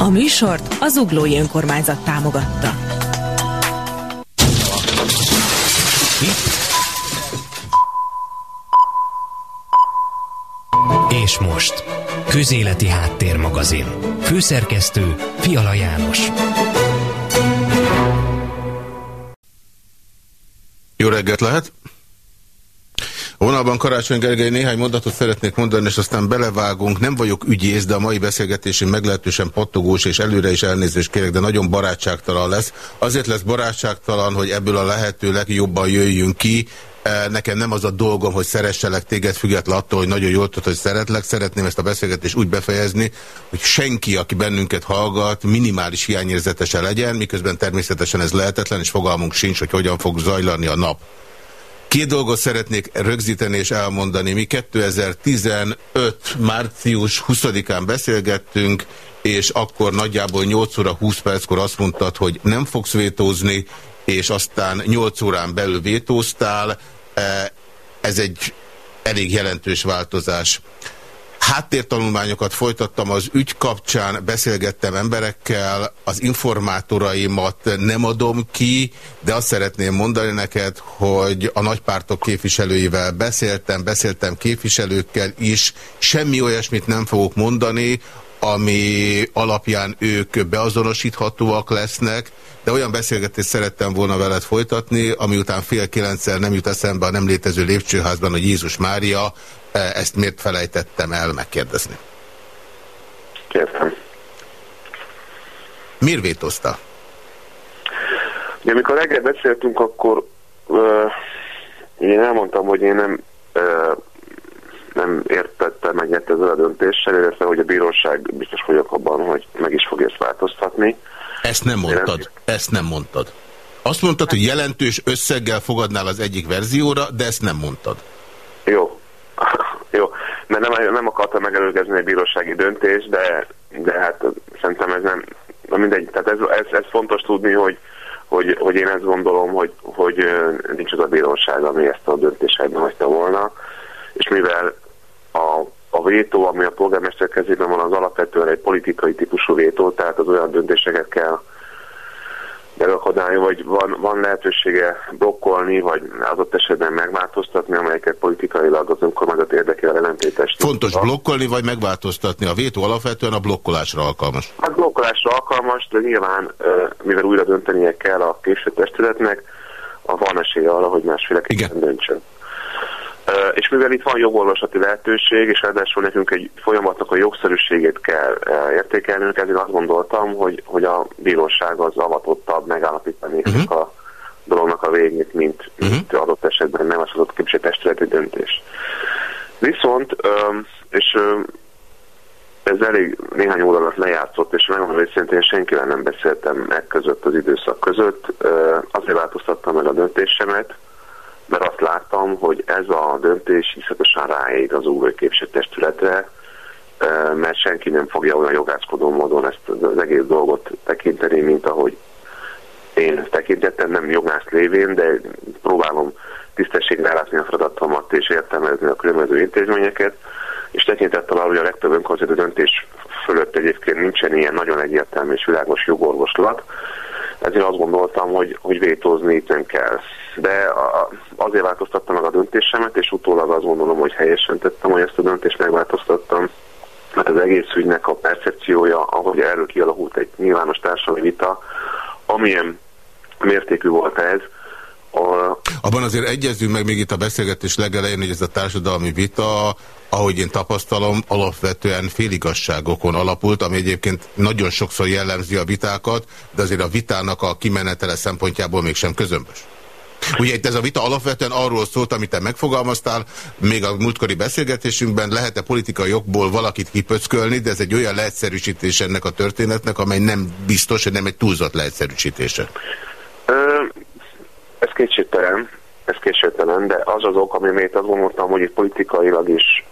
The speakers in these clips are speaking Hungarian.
A műsort az Uglói Önkormányzat támogatta. És most, Közéleti Háttérmagazin. Főszerkesztő Fiala János. Jó reggelt lehet! Vonalban Karácsony Gergely néhány mondatot szeretnék mondani, és aztán belevágunk. Nem vagyok ügyész, de a mai beszélgetésén meglehetősen pattogós, és előre is elnézést kérek, de nagyon barátságtalan lesz. Azért lesz barátságtalan, hogy ebből a lehető legjobban jöjjünk ki. E, nekem nem az a dolgom, hogy szeresselek téged, független attól, hogy nagyon jól tudod, hogy szeretlek. Szeretném ezt a beszélgetést úgy befejezni, hogy senki, aki bennünket hallgat, minimális hiányérzetese legyen, miközben természetesen ez lehetetlen, és fogalmunk sincs, hogy hogyan fog zajlani a nap. Két dolgot szeretnék rögzíteni és elmondani. Mi 2015. március 20-án beszélgettünk, és akkor nagyjából 8 óra 20 perckor azt mondtad, hogy nem fogsz vétózni, és aztán 8 órán belül vétóztál. E, ez egy elég jelentős változás. Háttértanulmányokat folytattam az ügy kapcsán, beszélgettem emberekkel, az informátoraimat nem adom ki, de azt szeretném mondani neked, hogy a nagypártok képviselőivel beszéltem, beszéltem képviselőkkel is, semmi olyasmit nem fogok mondani, ami alapján ők beazonosíthatóak lesznek, de olyan beszélgetést szerettem volna veled folytatni, ami után fél kilencszer nem jut eszembe a nem létező lépcsőházban, hogy Jézus Mária, ezt miért felejtettem el megkérdezni? Kértem. Miért vétozta? Ja, amikor reggel beszéltünk, akkor uh, én elmondtam, hogy én nem uh, nem értettem egyet ezzel a döntéssel, illetve hogy a bíróság biztos vagyok abban, hogy meg is fogja ezt változtatni. Ezt nem mondtad. Ezt nem mondtad. Azt mondtad, hogy jelentős összeggel fogadnál az egyik verzióra, de ezt nem mondtad. Jó. Mert nem, nem akartam megelőgezni egy bírósági döntés, de, de hát szerintem ez nem, na mindegy, tehát ez, ez, ez fontos tudni, hogy, hogy, hogy én ezt gondolom, hogy, hogy nincs az a bíróság, ami ezt a döntést hagyta volna, és mivel a a vétó, ami a polgármester kezében van, az alapvetően egy politikai típusú vétó, tehát az olyan döntéseket kell megakadályolni, vagy van, van lehetősége blokkolni, vagy adott esetben megváltoztatni, amelyeket politikailag az önkormányzat érdekével ellentétes. Fontos blokkolni, vagy megváltoztatni? A vétó alapvetően a blokkolásra alkalmas. A blokkolásra alkalmas, de nyilván, mivel újra döntenie kell a képviselőtestületnek, van esélye arra, hogy másféleképpen döntsön. És mivel itt van jogorvoslati lehetőség, és ráadásul nekünk egy folyamatnak a jogszerűségét kell értékelnünk, ezért azt gondoltam, hogy, hogy a bíróság az avatottabb megállapítani uh-huh. a dolognak a végét, mint, uh-huh. mint adott esetben nem az adott képviselőtestületi döntés. Viszont, és ez elég néhány óra alatt lejátszott, és megmondom, hogy szintén senkivel nem beszéltem meg között az időszak között. Azért változtattam meg a döntésemet, mert azt láttam, hogy ez a döntés iszatosan ráég az új képviselőtestületre, mert senki nem fogja olyan jogászkodó módon ezt az egész dolgot tekinteni, mint ahogy én tekintettem, nem jogász lévén, de próbálom tisztességre látni a feladatomat és értelmezni a különböző intézményeket, és tekintettel arra, hogy a legtöbb önkormányzati döntés fölött egyébként nincsen ilyen nagyon egyértelmű és világos jogorvoslat, ezért azt gondoltam, hogy, hogy vétózni nem kell. De azért változtattam meg a döntésemet, és utólag azt gondolom, hogy helyesen tettem, hogy ezt a döntést megváltoztattam, mert az egész ügynek a percepciója, ahogy erről kialakult egy nyilvános társadalmi vita, amilyen mértékű volt ez, a... Abban azért egyezünk meg még itt a beszélgetés legelején, hogy ez a társadalmi vita, ahogy én tapasztalom, alapvetően féligasságokon alapult, ami egyébként nagyon sokszor jellemzi a vitákat, de azért a vitának a kimenetele szempontjából mégsem közömbös. Ugye itt ez a vita alapvetően arról szólt, amit te megfogalmaztál, még a múltkori beszélgetésünkben lehet-e politikai jogból valakit kipöckölni, de ez egy olyan leegyszerűsítés ennek a történetnek, amely nem biztos, hogy nem egy túlzott leegyszerűsítése. Ez kétségtelen, ez kétségtelen, de az az ok, ami miért azt gondoltam, hogy itt politikailag is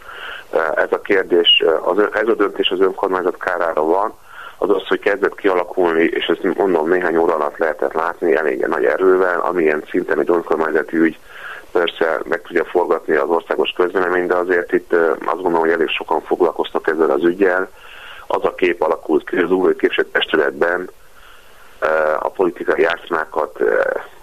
ez a kérdés, az, ez a döntés az önkormányzat kárára van, az az, hogy kezdett kialakulni, és ezt mondom néhány óra alatt lehetett látni elég nagy erővel, amilyen szinten egy önkormányzati ügy persze meg tudja forgatni az országos közvélemény, de azért itt azt gondolom, hogy elég sokan foglalkoztak ezzel az ügyel, az a kép alakult ki, az új képviselőtestületben a politikai játszmákat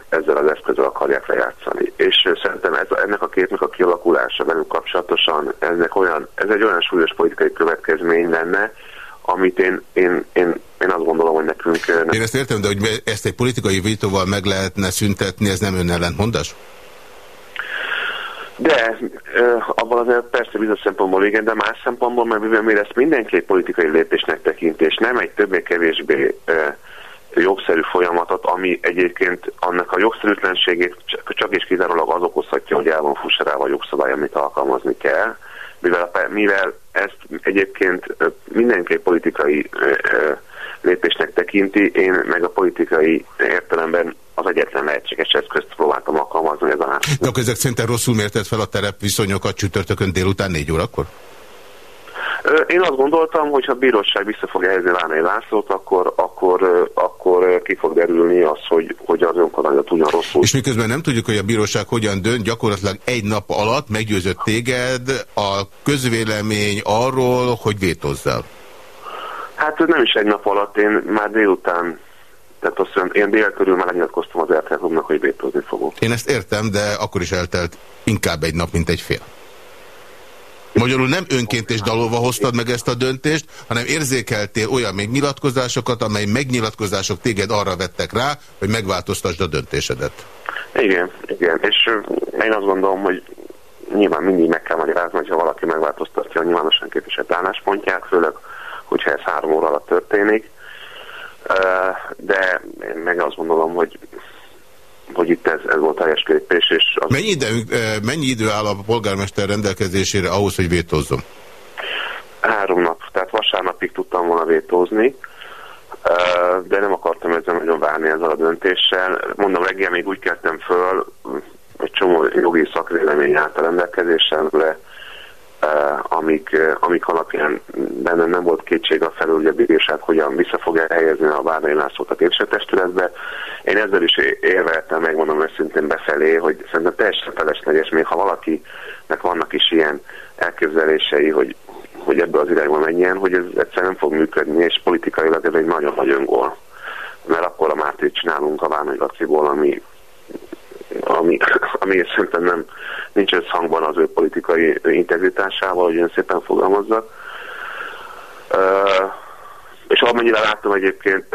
ezzel az eszközzel akarják lejátszani. És szerintem ez, ennek a képnek a kialakulása velünk kapcsolatosan, ennek olyan, ez egy olyan súlyos politikai következmény lenne, amit én, én, én, én azt gondolom, hogy nekünk... Nem... Én ezt értem, de hogy ezt egy politikai vétóval meg lehetne szüntetni, ez nem ön ellentmondás? De abban azért persze bizonyos szempontból igen, de más szempontból, mert mivel ezt mindenképp politikai lépésnek tekint, és nem egy többé-kevésbé jogszerű folyamatot, ami egyébként annak a jogszerűtlenségét csak és kizárólag az okozhatja, hogy el van fussa a jogszabály, amit alkalmazni kell, mivel, mivel ezt egyébként mindenki politikai lépésnek tekinti, én meg a politikai értelemben az egyetlen lehetséges eszközt próbáltam alkalmazni ez a De akkor ezek szerintem rosszul mérted fel a terepviszonyokat csütörtökön délután négy órakor? Én azt gondoltam, hogy ha a bíróság vissza fogja helyezni Lánai Lászlót, akkor, akkor, akkor ki fog derülni az, hogy, hogy az önkormányzat ugyan rosszul. És miközben nem tudjuk, hogy a bíróság hogyan dönt, gyakorlatilag egy nap alatt meggyőzött téged a közvélemény arról, hogy vétozzál. Hát nem is egy nap alatt, én már délután tehát azt mondom, én dél körül már lenyilatkoztam az eltelkomnak, hogy vétózni fogok. Én ezt értem, de akkor is eltelt inkább egy nap, mint egy fél. Magyarul nem önként és dalolva hoztad meg ezt a döntést, hanem érzékeltél olyan még nyilatkozásokat, amely megnyilatkozások téged arra vettek rá, hogy megváltoztasd a döntésedet. Igen, igen. És én azt gondolom, hogy nyilván mindig meg kell magyarázni, hogyha valaki megváltoztatja a nyilvánosan képviselt álláspontját, főleg, hogyha ez három óra alatt történik. De én meg azt gondolom, hogy hogy itt ez, ez volt teljes képés. És az... mennyi, idő, mennyi idő áll a polgármester rendelkezésére ahhoz, hogy vétózzon? Három nap, tehát vasárnapig tudtam volna vétózni, de nem akartam ezzel nagyon várni ezzel a döntéssel. Mondom, reggel még úgy kezdtem föl, egy csomó jogi szakvélemény állt a rendelkezésemre, amik, amik alapján bennem nem volt kétség a felül, hogy a bíróság hogyan vissza fogja helyezni a Várnai Lászlót a képviselőtestületbe. Én ezzel is érveltem, megmondom őszintén befelé, hogy szerintem teljesen felesleges, még ha valakinek vannak is ilyen elképzelései, hogy, hogy ebbe az irányba menjen, hogy ez egyszerűen nem fog működni, és politikailag ez egy nagyon nagy öngól. Mert akkor a Mártét csinálunk a Várnai Laciból, ami, ami, ami szerintem nem, nincs összhangban az ő politikai integritásával, hogy ön szépen fogalmazza. Uh, és amennyire láttam egyébként,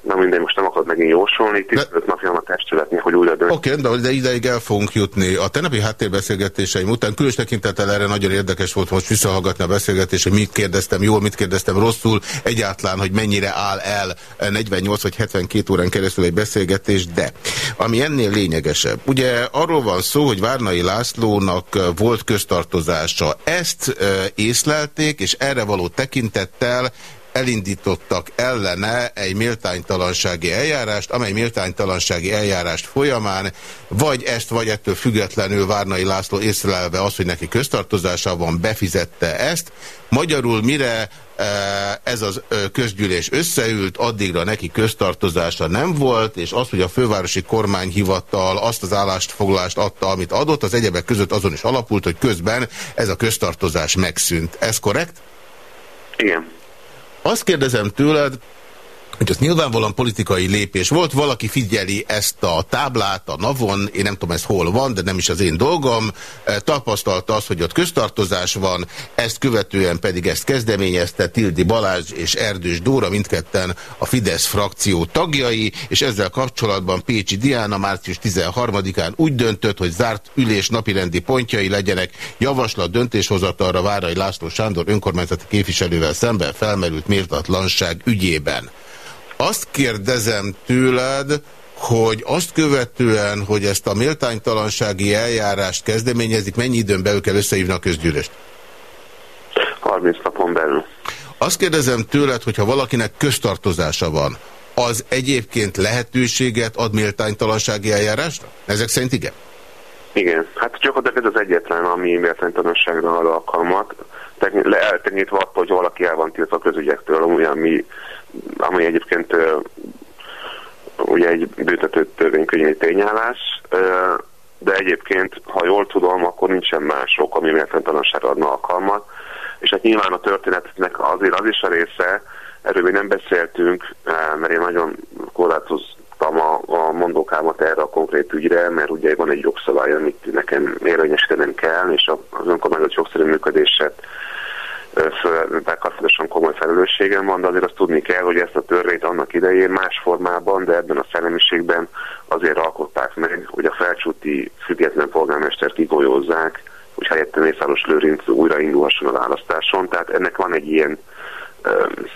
Na mindegy, most nem akarod megint jósolni, 15 napja van a testületni, hogy újra dönt. Oké, okay, de ideig el fogunk jutni. A tenapi háttérbeszélgetéseim után különös tekintettel erre nagyon érdekes volt most visszahallgatni a beszélgetést, hogy mit kérdeztem jól, mit kérdeztem rosszul, egyáltalán, hogy mennyire áll el 48 vagy 72 órán keresztül egy beszélgetés, de ami ennél lényegesebb. Ugye arról van szó, hogy Várnai Lászlónak volt köztartozása. Ezt észlelték, és erre való tekintettel elindítottak ellene egy méltánytalansági eljárást, amely méltánytalansági eljárást folyamán vagy ezt, vagy ettől függetlenül Várnai László észlelve az, hogy neki köztartozása van, befizette ezt. Magyarul mire e, ez az közgyűlés összeült, addigra neki köztartozása nem volt, és az, hogy a fővárosi kormányhivatal azt az állásfoglalást adta, amit adott, az egyebek között azon is alapult, hogy közben ez a köztartozás megszűnt. Ez korrekt? Igen. Azt kérdezem tőled, hogy az nyilvánvalóan politikai lépés volt, valaki figyeli ezt a táblát a navon, én nem tudom ez hol van, de nem is az én dolgom, e, tapasztalta azt, hogy ott köztartozás van, ezt követően pedig ezt kezdeményezte Tildi Balázs és Erdős Dóra, mindketten a Fidesz frakció tagjai, és ezzel kapcsolatban Pécsi Diana március 13-án úgy döntött, hogy zárt ülés napirendi pontjai legyenek javaslat döntéshozatalra Várai László Sándor önkormányzati képviselővel szemben felmerült méltatlanság ügyében. Azt kérdezem tőled, hogy azt követően, hogy ezt a méltánytalansági eljárást kezdeményezik, mennyi időn belül kell összehívni a közgyűlést? 30 napon belül. Azt kérdezem tőled, hogyha valakinek köztartozása van, az egyébként lehetőséget ad méltánytalansági eljárásra? Ezek szerint igen? Igen, hát csak ez az egyetlen, ami méltánytalanságra ad alkalmat, eltekintve attól, hogy valaki el van tiltva a közügyektől, ami ami egyébként ugye egy büntető törvénykönyvi tényállás, de egyébként, ha jól tudom, akkor nincsen mások, ami méltánytalanságra adna alkalmat. és hát nyilván a történetnek azért az is a része, erről még nem beszéltünk, mert én nagyon korlátoztam a, a mondókámat erre a konkrét ügyre, mert ugye van egy jogszabály, amit nekem érvényesítenem kell, és az önkormányzat jogszerű működését bekapcsolatosan komoly felelősségem van, de azért azt tudni kell, hogy ezt a törvényt annak idején más formában, de ebben a szellemiségben azért alkották meg, hogy a felcsúti független polgármester kigolyózzák, hogy helyette Mészáros Lőrinc újra indulhasson a választáson. Tehát ennek van egy ilyen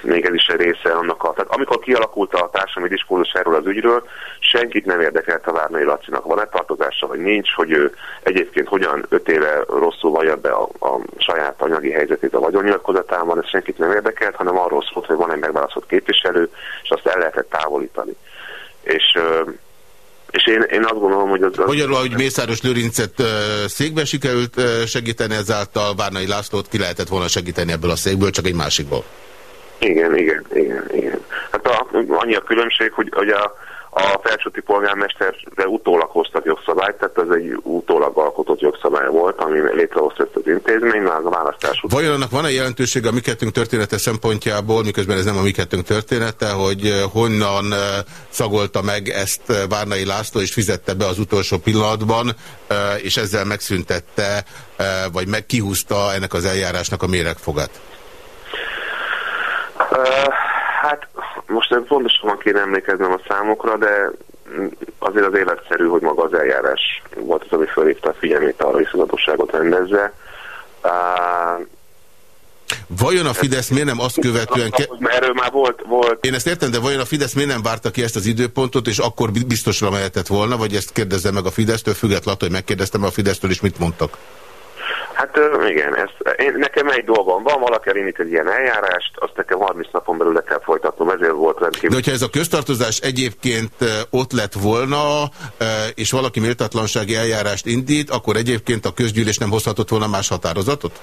még ez is része annak a... Tehát amikor kialakult a társadalmi diskurzus erről az ügyről, senkit nem érdekelt a Várnai Lacinak van-e tartozása, vagy nincs, hogy ő egyébként hogyan öt éve rosszul vallja be a, a saját anyagi helyzetét a vagyonnyilatkozatában, ez senkit nem érdekelt, hanem arról szólt, hogy van egy megválasztott képviselő, és azt el lehetett távolítani. És és én, én azt gondolom, hogy az... Magyarul, hogy Mészáros Lőrincet székbe sikerült segíteni, ezáltal Várnai Lászlót ki lehetett volna segíteni ebből a székből, csak egy másikból. Igen, igen, igen, igen. Hát a, annyi a különbség, hogy, hogy a, a felsőti polgármesterre utólag hoztak jogszabályt, tehát ez egy utólag alkotott jogszabály volt, ami létrehozta ezt az intézmény, már a választás után. Vajon annak van-e jelentősége a mi kettőnk története szempontjából, miközben ez nem a mi kettőnk története, hogy eh, honnan eh, szagolta meg ezt eh, Várnai László, és fizette be az utolsó pillanatban, és ezzel megszüntette, vagy meg kihúzta ennek az eljárásnak a méregfogát? Hát most nem pontosan kéne emlékeznem a számokra, de azért az életszerű, hogy maga az eljárás volt az, ami fölhívta a figyelmét arra, hogy szolgatosságot rendezze. Vajon a Fidesz miért nem azt követően... Ke... Erről már volt, volt... Én ezt értem, de vajon a Fidesz miért nem várta ki ezt az időpontot, és akkor biztosra mehetett volna, vagy ezt kérdezze meg a Fidesztől, függetlenül, hogy megkérdeztem a Fidesztől, és mit mondtak? Hát igen, ez, én, nekem egy dolgom van, valaki elindít egy ilyen eljárást, azt nekem 30 napon belül le kell folytatnom, ezért volt rendkívül. De hogyha ez a köztartozás egyébként ott lett volna, és valaki méltatlansági eljárást indít, akkor egyébként a közgyűlés nem hozhatott volna más határozatot?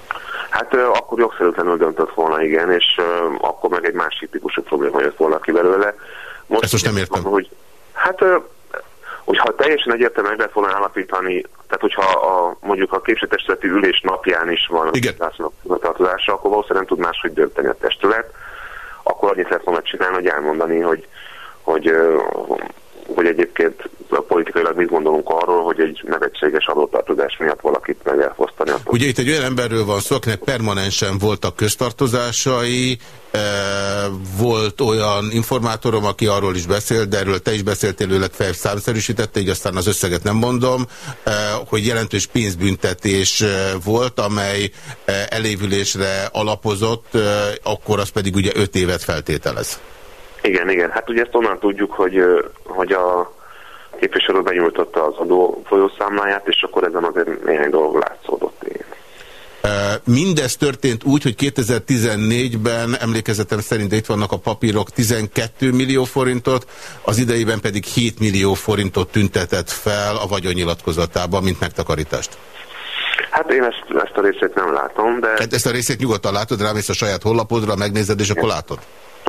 Hát akkor jogszerűtlenül döntött volna, igen, és akkor meg egy másik típusú probléma jött volna ki belőle. Most Ezt most nem értem. Hogy, hát hogyha teljesen egyértelműen meg lehet volna állapítani, tehát hogyha a, mondjuk a képviselőtestületi ülés napján is van a tartozása, akkor valószínűleg nem tud máshogy dönteni a testület, akkor annyit lehet volna csinálni, hogy elmondani, hogy, hogy, hogy egyébként politikailag mit gondolunk arról, hogy egy nevetséges adótartozás miatt valakit meg elfosztani. Ugye itt egy olyan emberről van szó, akinek permanensen voltak köztartozásai, e, volt olyan informátorom, aki arról is beszélt, de erről te is beszéltél, ő legfeljebb számszerűsítette, így aztán az összeget nem mondom, e, hogy jelentős pénzbüntetés e, volt, amely elévülésre alapozott, akkor az pedig ugye öt évet feltételez. Igen, igen. Hát ugye ezt onnan tudjuk, hogy, hogy a képviselő benyújtotta az adó folyószámláját, és akkor ezen azért néhány dolog látszódott. Igen. Mindez történt úgy, hogy 2014-ben emlékezetem szerint itt vannak a papírok 12 millió forintot, az idejében pedig 7 millió forintot tüntetett fel a vagyonnyilatkozatában, mint megtakarítást. Hát én ezt, ezt a részét nem látom, de... Hát ezt a részét nyugodtan látod, rámész a saját honlapodra, megnézed, és akkor látod?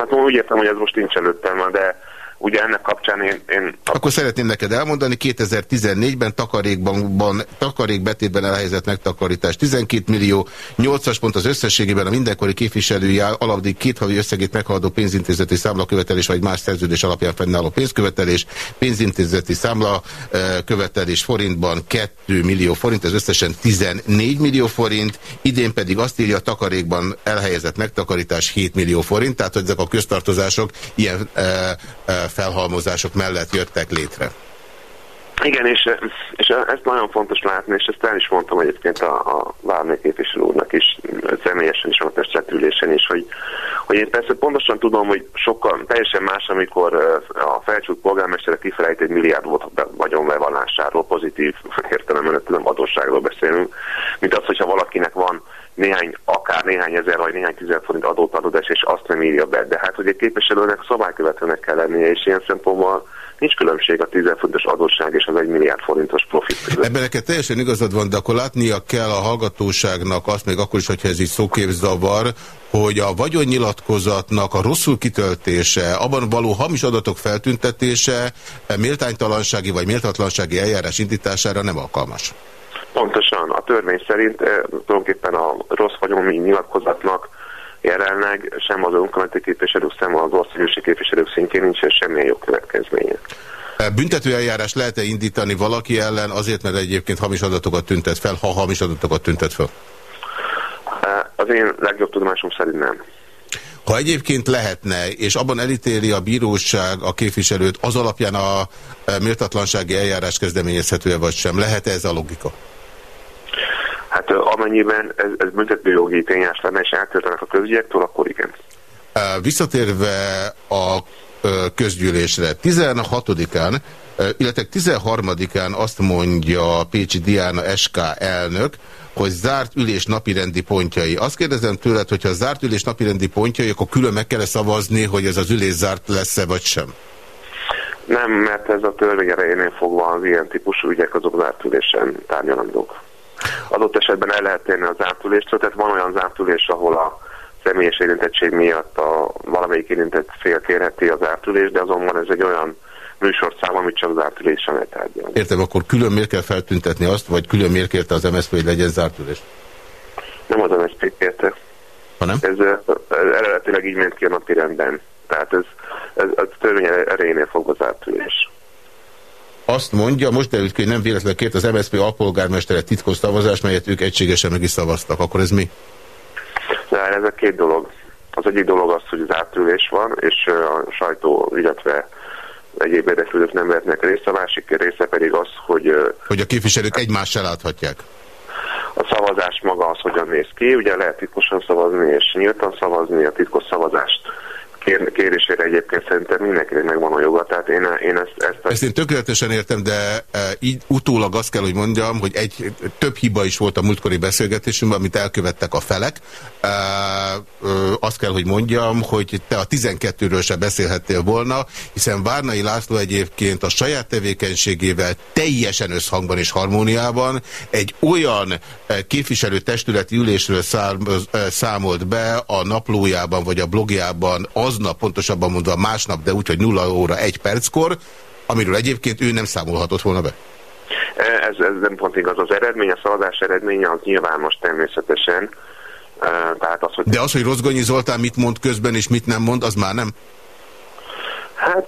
Hát úgy értem, hogy ez most nincs előttem, de ugye ennek kapcsán én... én Akkor szeretném neked elmondani, 2014-ben takarékban, takarékbetétben elhelyezett megtakarítás. 12 millió, 8-as pont az összességében a mindenkori képviselője alapdig két havi összegét meghaladó pénzintézeti számlakövetelés vagy más szerződés alapján fennálló pénzkövetelés, pénzintézeti számla követelés forintban 2 millió forint, ez összesen 14 millió forint, idén pedig azt írja a takarékban elhelyezett megtakarítás 7 millió forint, tehát hogy ezek a köztartozások ilyen e, e, felhalmozások mellett jöttek létre. Igen, és, és ezt nagyon fontos látni, és ezt el is mondtam egyébként a, a Várnék képviselő úrnak is, személyesen is, a testületülésen is, hogy, hogy én persze pontosan tudom, hogy sokkal teljesen más, amikor a felcsút polgármestere kifelejt egy milliárd volt vagyonbevallásáról, pozitív értelemben nem adósságról beszélünk, mint az, hogyha valakinek van néhány, akár néhány ezer vagy néhány tízezer forint adót és azt nem írja be. De hát, hogy egy képviselőnek szabálykövetőnek kell lennie, és ilyen szempontból nincs különbség a 10 fontos adósság és az 1 milliárd forintos profit. Ebben neked teljesen igazad van, de akkor látnia kell a hallgatóságnak azt, még akkor is, hogyha ez így szóképzavar, hogy a vagyonnyilatkozatnak a rosszul kitöltése, abban való hamis adatok feltüntetése méltánytalansági vagy méltatlansági eljárás indítására nem alkalmas. Pontosan. A törvény szerint eh, tulajdonképpen a rossz vagyoni nyilatkozatnak jelenleg sem az önkormányzati képviselők, sem az országgyűlési képviselők szintjén nincsen semmilyen jogkövetkezménye. Büntetőeljárás lehet-e indítani valaki ellen azért, mert egyébként hamis adatokat tüntet fel, ha hamis adatokat tüntet fel? Az én legjobb tudomásom szerint nem. Ha egyébként lehetne, és abban elítéli a bíróság a képviselőt, az alapján a méltatlansági eljárás kezdeményezhető-e vagy sem? Lehet -e ez a logika? Hát amennyiben ez, ez büntetőjogi tényás lenne, és eltöltenek a közügyektől, akkor igen. Visszatérve a közgyűlésre, 16-án, illetve 13-án azt mondja Pécsi Diana SK elnök, hogy zárt ülés napirendi pontjai. Azt kérdezem tőled, hogyha zárt ülés napirendi pontjai, akkor külön meg kell -e szavazni, hogy ez az ülés zárt lesz-e, vagy sem? Nem, mert ez a törvény erejénél fogva az ilyen típusú ügyek azok zárt ülésen tárgyalandók. Adott esetben el lehet térni az zártüléstől, tehát van olyan zártülés, ahol a személyes érintettség miatt a valamelyik érintett fél kérheti az ártülést, de azonban ez egy olyan műsorszám, amit csak zárt ülésen lehet tárgyalni. Értem, akkor külön miért kell feltüntetni azt, vagy külön miért kérte az MSZP, hogy legyen zárt ülés? Nem az MSZP kérte. nem? Ez, ez eredetileg így ment ki a napi rendben. Tehát ez, ez, ez törvény erejénél fog zárt ülés. Azt mondja, most derült ki, hogy nem véletlenül kért az MSZP alpolgármestere titkos szavazást, melyet ők egységesen meg is szavaztak. Akkor ez mi? De ez a két dolog. Az egyik dolog az, hogy az átülés van, és a sajtó, illetve egyéb érdeklődők nem vehetnek részt, a másik része pedig az, hogy... Hogy a képviselők egymással láthatják. A szavazás maga az hogyan néz ki, ugye lehet titkosan szavazni és nyíltan szavazni, a titkos szavazást kér, kérésére egyébként szerintem mindenkinek megvan a joga, tehát én, én ezt, ezt... Ezt én tökéletesen értem, de e, így utólag azt kell, hogy mondjam, hogy egy több hiba is volt a múltkori beszélgetésünkben, amit elkövettek a felek. E, e, azt kell, hogy mondjam, hogy te a 12-ről se beszélhettél volna, hiszen Várnai László egyébként a saját tevékenységével teljesen összhangban és harmóniában egy olyan e, képviselő testületi ülésről e, számolt be a naplójában vagy a blogjában az aznap, pontosabban mondva másnap, de úgy, hogy 0 óra 1 perckor, amiről egyébként ő nem számolhatott volna be. Ez, ez nem pont igaz. Az eredmény, a szavazás eredménye az nyilvános természetesen. Tehát az, hogy... De az, hogy Rozgonyi Zoltán mit mond közben és mit nem mond, az már nem? Hát...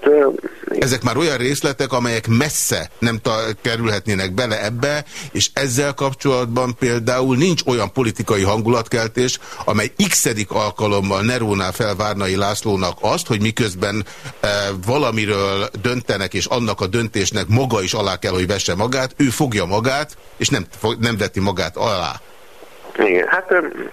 Ezek már olyan részletek, amelyek messze nem kerülhetnének bele ebbe, és ezzel kapcsolatban például nincs olyan politikai hangulatkeltés, amely x alkalommal Nerónál fel Várnai Lászlónak azt, hogy miközben e, valamiről döntenek, és annak a döntésnek maga is alá kell, hogy vesse magát, ő fogja magát, és nem, nem veti magát alá. Igen, hát...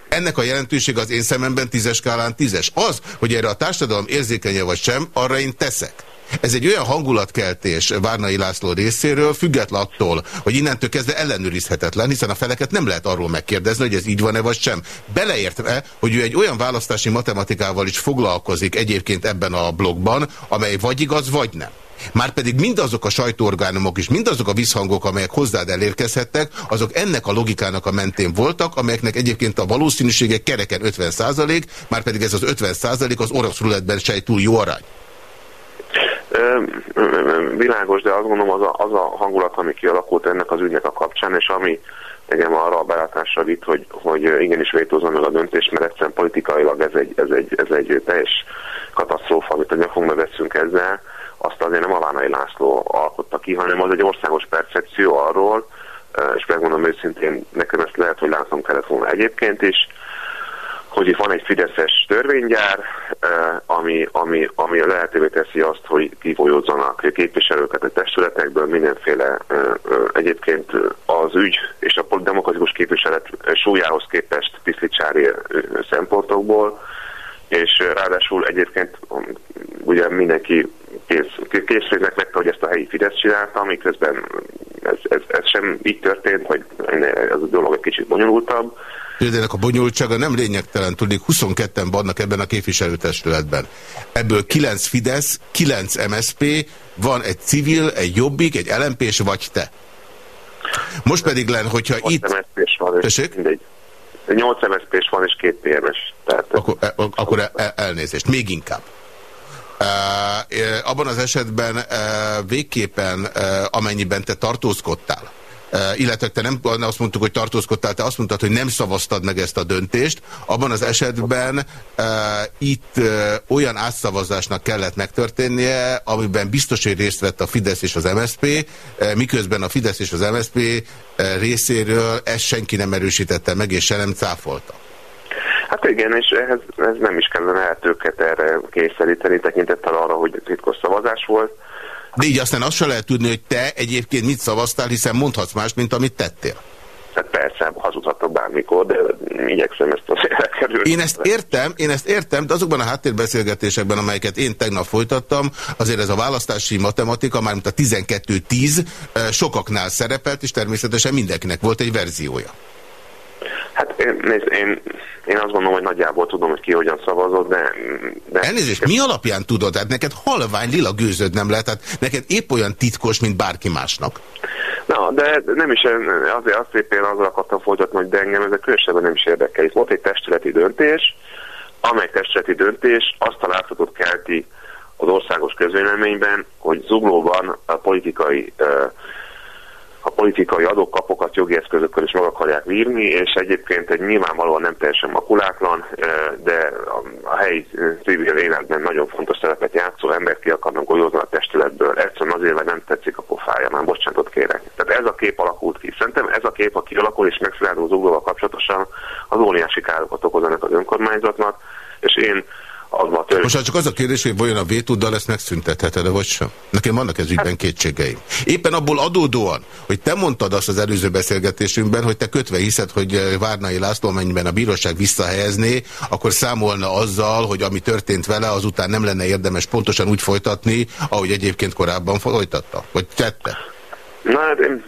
Ennek a jelentőség az én szememben tízes skálán tízes. Az, hogy erre a társadalom érzékenye vagy sem, arra én teszek. Ez egy olyan hangulatkeltés Várnai László részéről, független attól, hogy innentől kezdve ellenőrizhetetlen, hiszen a feleket nem lehet arról megkérdezni, hogy ez így van-e vagy sem. Beleértve, hogy ő egy olyan választási matematikával is foglalkozik egyébként ebben a blogban, amely vagy igaz, vagy nem. Márpedig mindazok a sajtóorgánumok és mindazok a visszhangok, amelyek hozzád elérkezhettek, azok ennek a logikának a mentén voltak, amelyeknek egyébként a valószínűsége kereken 50 százalék, márpedig ez az 50 százalék az orosz ruletben se túl jó arány. Világos, de azt gondolom az a, az a hangulat, ami kialakult ennek az ügynek a kapcsán, és ami engem arra a belátásra vitt, hogy, hogy igenis vétózom meg a döntést, mert egyszerűen politikailag ez egy, ez egy, ez egy teljes katasztrófa, amit a nyakunkba veszünk ezzel, azt azért nem a Vánai László alkotta ki, hanem az egy országos percepció arról, és megmondom őszintén, nekem ezt lehet, hogy látom kellett volna egyébként is, hogy itt van egy fideszes törvénygyár, ami, ami, ami lehetővé teszi azt, hogy kifolyózzanak képviselőket a testületekből, mindenféle egyébként az ügy és a demokratikus képviselet súlyához képest tisztítsári szempontokból, és ráadásul egyébként ugye mindenki kész, készségnek hogy ezt a helyi Fidesz csinálta, miközben ez, ez, ez sem így történt, hogy ez a dolog egy kicsit bonyolultabb. Például a bonyolultsága nem lényegtelen, tudnék 22-en vannak ebben a képviselőtestületben. Ebből 9 Fidesz, 9 MSP, van egy civil, egy jobbik, egy lmp és vagy te. Most pedig len, hogyha itt... MSZP-s van, Tessék? mindegy. 8 MSZP-s van és két PMS. Tehát... Akkor, e, akkor el, elnézést, még inkább. Abban az esetben végképpen, amennyiben te tartózkodtál, illetve te nem azt mondtuk, hogy tartózkodtál, te azt mondtad, hogy nem szavaztad meg ezt a döntést. Abban az esetben itt olyan átszavazásnak kellett megtörténnie, amiben biztos, hogy részt vett a Fidesz és az MSZP, miközben a Fidesz és az MSZP részéről ezt senki nem erősítette meg, és se nem cáfolta. Hát igen, és ehhez, ez nem is kellene őket erre kényszeríteni, tekintettel arra, hogy titkos szavazás volt. De így aztán azt se lehet tudni, hogy te egyébként mit szavaztál, hiszen mondhatsz más, mint amit tettél. Hát persze, hazudhatok bármikor, de igyekszem ezt azért elkerülni. Én ezt értem, én ezt értem, de azokban a háttérbeszélgetésekben, amelyeket én tegnap folytattam, azért ez a választási matematika, mármint a 12-10 sokaknál szerepelt, és természetesen mindenkinek volt egy verziója. Hát én, nézd, én, én azt gondolom, hogy nagyjából tudom, hogy ki hogyan szavazott, de... de... Elnézést, mi alapján tudod? Hát neked halvány lila gőzöd nem lehet, hát neked épp olyan titkos, mint bárki másnak. Na, de nem is, azért azt szépen azzal akartam folytatni, hogy de engem ezek különösebben nem is érdekel. Itt volt egy testületi döntés, amely testületi döntés azt a látszatot kelti az országos közvéleményben, hogy zuglóban a politikai uh, a politikai adókapokat jogi eszközökkel is meg akarják vírni, és egyébként egy nyilvánvalóan nem teljesen makulátlan, de a helyi civil életben nagyon fontos szerepet játszó embert ki akarnak golyozni a testületből. Egyszerűen azért, mert nem tetszik a pofája, már bocsánatot kérek. Tehát ez a kép alakult ki. Szerintem ez a kép, a kialakul és megfelelő az kapcsolatosan az óriási károkat okoz ennek az önkormányzatnak, és én azban a Most csak az a kérdés, hogy vajon a vétuddal ezt megszüntetheted, vagy sem? Nekem vannak ez ügyben kétségeim. Éppen abból adódóan, hogy te mondtad azt az előző beszélgetésünkben, hogy te kötve hiszed, hogy eh, Várnai László, amennyiben a bíróság visszahelyezné, akkor számolna azzal, hogy ami történt vele, azután nem lenne érdemes pontosan úgy folytatni, ahogy egyébként korábban folytatta, vagy tette. Na, hát én,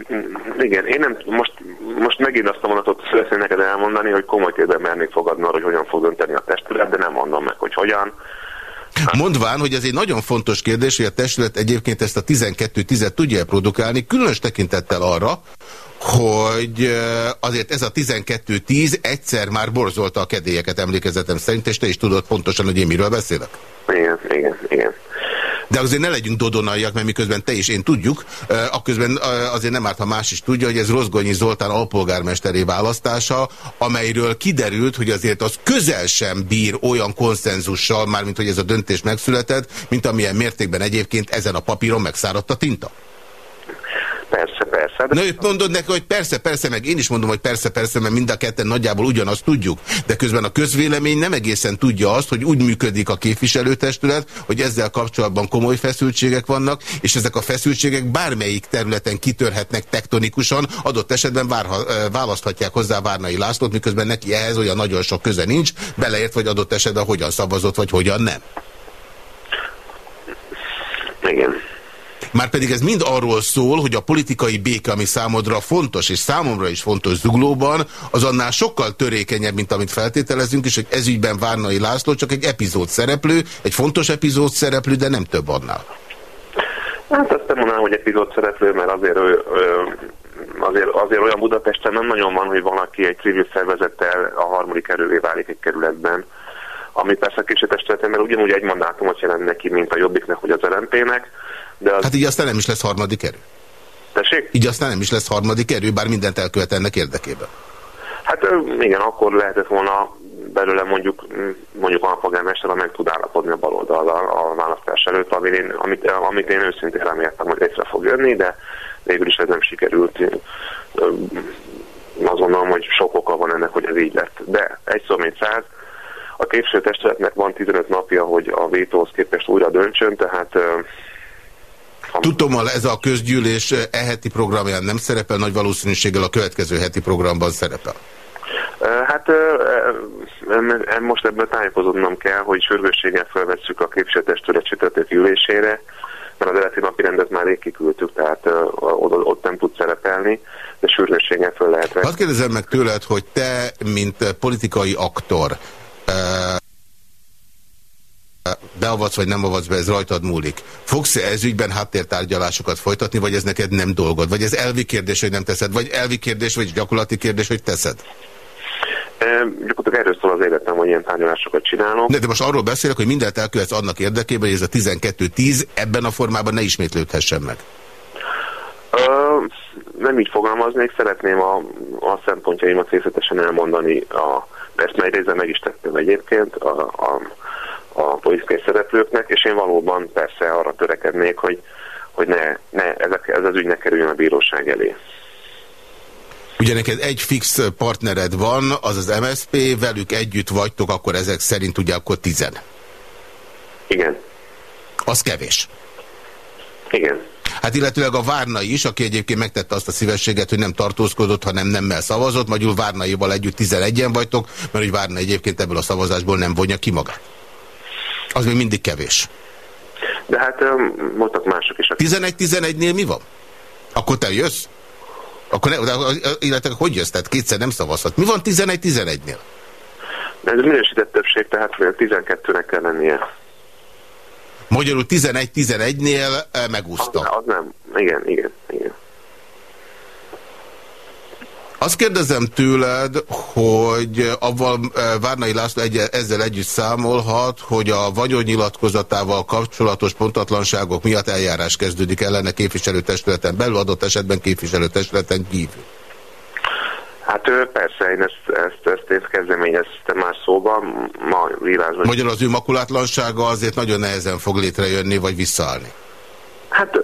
igen, én nem, most, most megint azt a mondatot szeretném neked elmondani, hogy komoly kérdőben mernék fogadni arra, hogy hogyan fog dönteni a testület, de nem mondom meg, hogy hogyan. Mondván, hogy ez egy nagyon fontos kérdés, hogy a testület egyébként ezt a 12-10-et tudja -e produkálni, különös tekintettel arra, hogy azért ez a 12-10 egyszer már borzolta a kedélyeket emlékezetem szerint, és te is tudod pontosan, hogy én miről beszélek. Igen, igen, igen. De azért ne legyünk dodonaiak, mert miközben te és én tudjuk, akközben azért nem árt, ha más is tudja, hogy ez Rozgonyi Zoltán alpolgármesteré választása, amelyről kiderült, hogy azért az közel sem bír olyan konszenzussal, mármint hogy ez a döntés megszületett, mint amilyen mértékben egyébként ezen a papíron megszáradt a tinta. Persze, persze. De... Na, őt mondod neki, hogy persze, persze, meg én is mondom, hogy persze, persze, mert mind a ketten nagyjából ugyanazt tudjuk. De közben a közvélemény nem egészen tudja azt, hogy úgy működik a képviselőtestület, hogy ezzel kapcsolatban komoly feszültségek vannak, és ezek a feszültségek bármelyik területen kitörhetnek tektonikusan, adott esetben várha, választhatják hozzá Várnai Lászlót, miközben neki ehhez olyan nagyon sok köze nincs, beleért, vagy adott esetben hogyan szavazott, vagy hogyan nem. Igen. Márpedig ez mind arról szól, hogy a politikai béke, ami számodra fontos, és számomra is fontos zuglóban, az annál sokkal törékenyebb, mint amit feltételezünk, és hogy ezügyben Várnai László csak egy epizód szereplő, egy fontos epizód szereplő, de nem több annál. Hát azt nem mondanám, hogy epizód szereplő, mert azért ő, azért, azért olyan Budapesten nem nagyon van, hogy valaki egy civil szervezettel a harmadik erővé válik egy kerületben, ami persze kicsit mert ugyanúgy egy mandátumot jelent neki, mint a Jobbiknek, vagy az LNP-nek, de az... Hát így aztán nem is lesz harmadik erő. Tessék? Így aztán nem is lesz harmadik erő, bár mindent elkövet ennek érdekében. Hát igen, akkor lehetett volna belőle mondjuk, mondjuk a polgármester, meg tud állapodni a baloldallal a választás előtt, amit én, amit, amit én őszintén reméltem, hogy egyre fog jönni, de végül is ez nem sikerült. Azt gondolom, hogy sok oka van ennek, hogy ez így lett. De egy szó, mint száz, a képviselőtestületnek van 15 napja, hogy a vétóhoz képest újra döntsön, tehát Tudom, ez a közgyűlés e heti programján nem szerepel, nagy valószínűséggel a következő heti programban szerepel. Hát most ebből tájékozódnom kell, hogy sürgősséggel felvesszük a képviselőtestület csütörtök ülésére, mert az eredeti napi rendet már rég kiküldtük, tehát ott, nem tud szerepelni, de sürgősséggel fel lehet venni. Hadd kérdezem meg tőled, hogy te, mint politikai aktor, beavatsz vagy nem avatsz be, ez rajtad múlik. Fogsz-e ez ügyben háttértárgyalásokat folytatni, vagy ez neked nem dolgod? Vagy ez elvi kérdés, hogy nem teszed? Vagy elvi kérdés, vagy gyakorlati kérdés, hogy teszed? E, gyakorlatilag erről szól az életem, hogy ilyen tárgyalásokat csinálok. De, de most arról beszélek, hogy mindent elkövetsz annak érdekében, hogy ez a 12-10 ebben a formában ne ismétlődhessen meg. Uh, nem így fogalmaznék, szeretném a, a szempontjaimat részletesen elmondani, a, ezt már részben meg is tettem egyébként a, a, a politikai szereplőknek, és én valóban persze arra törekednék, hogy, hogy ne, ne ezek, ez az ügy ne kerüljön a bíróság elé. Ugye neked egy fix partnered van, az az MSP, velük együtt vagytok, akkor ezek szerint ugye akkor tizen. Igen. Az kevés. Igen. Hát illetőleg a Várnai is, aki egyébként megtette azt a szívességet, hogy nem tartózkodott, hanem nemmel szavazott, magyarul Várnaival együtt 11-en vagytok, mert hogy Várna egyébként ebből a szavazásból nem vonja ki magát. Az még mindig kevés. De hát mondtak mások is. 11-11-nél mi van? Akkor te jössz? Akkor ne, illetve hogy jössz? Tehát kétszer nem szavazhat. Mi van 11-11-nél? Ez minősített többség, tehát 12-nek kell lennie. Magyarul 11-11-nél eh, megúszta. Az, az nem. Igen, igen, igen. Azt kérdezem tőled, hogy avval eh, Várnai László egy, ezzel együtt számolhat, hogy a vagyonnyilatkozatával kapcsolatos pontatlanságok miatt eljárás kezdődik ellene képviselőtestületen belül, adott esetben képviselőtestületen kívül. Hát persze, én ezt, ezt, ezt, ezt kezdeményeztem már szóban, ma írásban. Magyarul az ő makulátlansága azért nagyon nehezen fog létrejönni, vagy visszaállni? Hát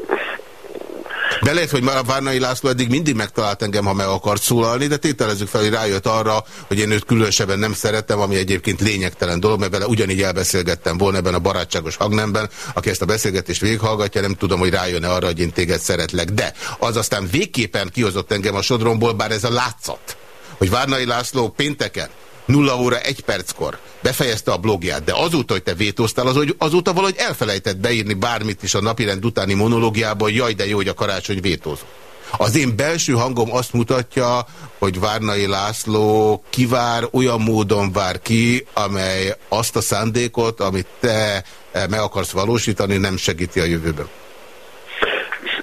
de lehet, hogy a Várnai László eddig mindig megtalált engem, ha meg akart szólalni, de tételezzük fel, hogy rájött arra, hogy én őt különösebben nem szeretem, ami egyébként lényegtelen dolog, mert vele ugyanígy elbeszélgettem volna ebben a barátságos hangnemben, aki ezt a beszélgetést végighallgatja, nem tudom, hogy rájön-e arra, hogy én téged szeretlek. De az aztán végképpen kihozott engem a sodromból, bár ez a látszat, hogy Várnai László pénteken 0 óra 1 perckor befejezte a blogját, de azóta, hogy te vétóztál, az, hogy azóta valahogy elfelejtett beírni bármit is a napirend utáni monológiában, jaj, de jó, hogy a karácsony vétózott. Az én belső hangom azt mutatja, hogy Várnai László kivár, olyan módon vár ki, amely azt a szándékot, amit te eh, meg akarsz valósítani, nem segíti a jövőben.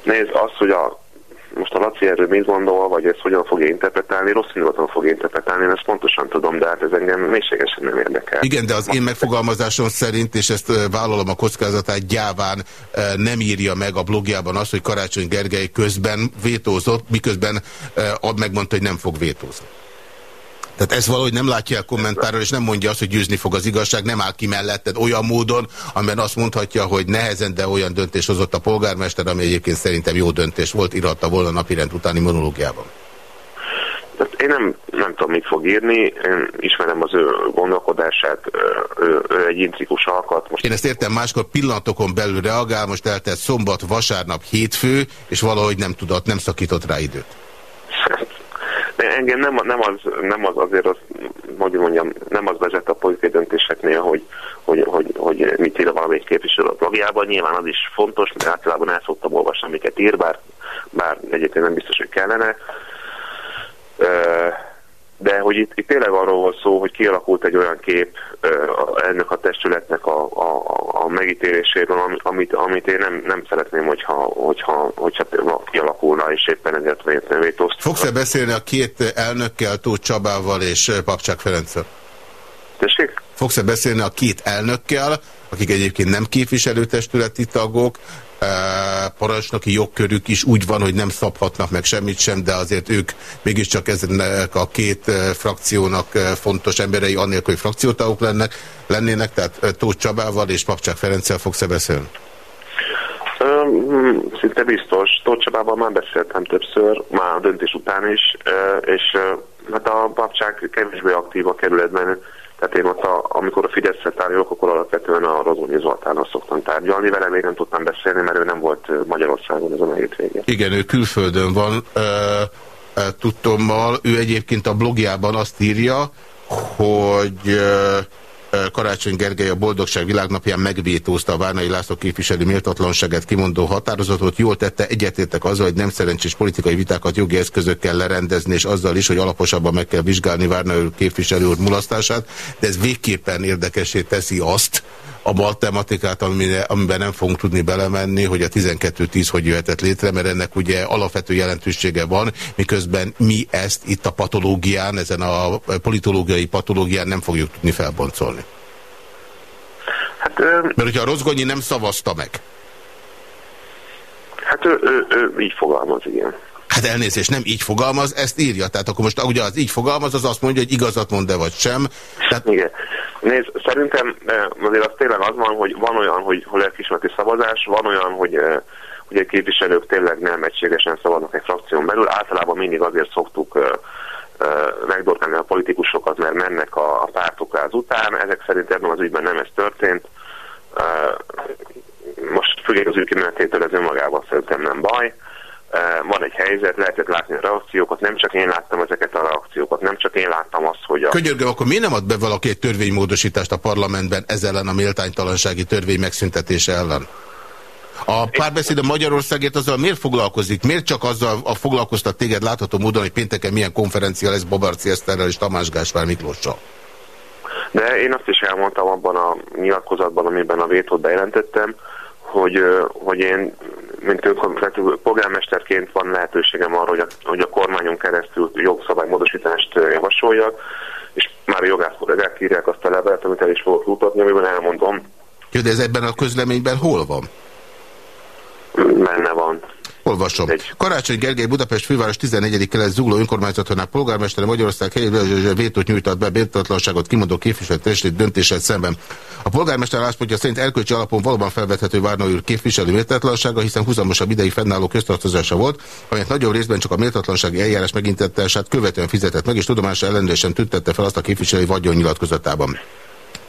Nézd, az, hogy a most a Laci erről mit gondol, vagy ezt hogyan fogja interpretálni, rossz indulaton fogja interpretálni, én ezt pontosan tudom, de hát ez engem mélységesen nem érdekel. Igen, de az én megfogalmazásom szerint, és ezt vállalom a kockázatát, gyáván nem írja meg a blogjában azt, hogy Karácsony Gergely közben vétózott, miközben megmondta, hogy nem fog vétózni. Tehát ez valahogy nem látja el kommentárral, és nem mondja azt, hogy győzni fog az igazság, nem áll ki melletted olyan módon, amiben azt mondhatja, hogy nehezen, de olyan döntés hozott a polgármester, ami egyébként szerintem jó döntés volt, írhatta volna napirend utáni monológiában. Én nem, nem tudom, mit fog írni, én ismerem az ő gondolkodását, ő, ő egy intrikus alkat. Most Én ezt értem, máskor pillanatokon belül reagál, most eltett szombat, vasárnap, hétfő, és valahogy nem tudott, nem szakított rá időt. Engem nem, nem, az, nem az azért, az, hogy mondjam, nem az vezet a politikai döntéseknél, hogy, hogy, hogy, hogy mit ír valamelyik képviselő a blogjában. Nyilván az is fontos, mert általában el szoktam olvasni, amiket ír, bár, bár egyébként nem biztos, hogy kellene de hogy itt, itt tényleg arról volt szó, hogy kialakult egy olyan kép ennek a testületnek a, a, a megítéléséről, amit, amit én nem, nem szeretném, hogyha, hogyha, hogyha kialakulna, és éppen ezért nem vétóztam. Fogsz-e beszélni a két elnökkel, Tóth Csabával és Papcsák Ferenccel? Tessék? Fogsz-e beszélni a két elnökkel, akik egyébként nem képviselőtestületi tagok, parancsnoki jogkörük is úgy van, hogy nem szabhatnak meg semmit sem, de azért ők mégiscsak ezenek a két frakciónak fontos emberei, annélkül, hogy frakciótagok lennek, lennének, tehát Tóth Csabával és Papcsák Ferenccel fogsz-e beszélni? Szinte biztos. Tóth Csabával már beszéltem többször, már a döntés után is, és hát a Papcsák kevésbé aktív a kerületben, tehát én ott, a, amikor a Fidesz tárgyalok, akkor alapvetően a Rozonyi Zoltánnal szoktam tárgyalni, vele még nem tudtam beszélni, mert ő nem volt Magyarországon ezen a hétvégén. Igen, ő külföldön van, e, e, tudtommal. Ő egyébként a blogjában azt írja, hogy e, Karácsony Gergely a Boldogság Világnapján megvétózta a Várnai László képviselő méltatlanságát kimondó határozatot. Jól tette, egyetértek azzal, hogy nem szerencsés politikai vitákat jogi eszközökkel lerendezni, és azzal is, hogy alaposabban meg kell vizsgálni Várnai képviselő úr mulasztását, de ez végképpen érdekesé teszi azt, a matematikát, amiben nem fogunk tudni belemenni, hogy a 12-10 hogy jöhetett létre, mert ennek ugye alapvető jelentősége van, miközben mi ezt itt a patológián, ezen a politológiai patológián nem fogjuk tudni felboncolni. Hát, ö... Mert hogyha a Rozgonyi nem szavazta meg. Hát ő, ő, ő így fogalmaz, igen. Hát elnézést, nem így fogalmaz, ezt írja. Tehát akkor most ugye az így fogalmaz, az azt mondja, hogy igazat mond-e vagy sem. Tehát... Igen. Nézd, szerintem azért az tényleg az van, hogy van olyan, hogy, hogy lelkismereti szavazás, van olyan, hogy ugye képviselők tényleg nem egységesen szavaznak egy frakción belül. Általában mindig azért szoktuk uh, megdorkálni a politikusokat, mert mennek a, a pártok az után. Ezek szerint ebben az ügyben nem ez történt. Most függően az ügykimenetétől ez önmagában szerintem nem baj. Van egy helyzet, lehetett látni a reakciókat, nem csak én láttam ezeket a reakciókat, nem csak én láttam azt, hogy a... Könyörgöm, akkor miért nem ad be valaki egy törvénymódosítást a parlamentben ez ellen a méltánytalansági törvény megszüntetése ellen? A párbeszéd a Magyarországért azzal miért foglalkozik? Miért csak azzal a foglalkoztat téged látható módon, hogy pénteken milyen konferencia lesz Babarci Eszterrel és Tamás Gáspár Miklóssal? De én azt is elmondtam abban a nyilatkozatban, amiben a vétót bejelentettem, hogy, hogy én, mint önkormányzati polgármesterként van lehetőségem arra, hogy a, hogy a kormányon keresztül jogszabálymódosítást javasoljak, és már a jogász kollégák írják azt a levelet, amit el is fogok mutatni, amiben elmondom. Jó, de ez ebben a közleményben hol van? benne van. Olvasom. Egy. Karácsony Gergely Budapest főváros 14. kelet Zugló önkormányzatának polgármestere Magyarország helyében vétót nyújtott be béntatlanságot kimondó képviselőtestét döntéssel szemben. A polgármester álláspontja szerint elkölcsi alapon valóban felvethető Várna úr képviselő méltatlansága, hiszen húzamosabb ideig fennálló köztartozása volt, amelyet nagyobb részben csak a méltatlansági eljárás megintette, követően fizetett meg, és tudomásra ellenőrzésen tüntette fel azt a képviselői vagyonnyilatkozatában.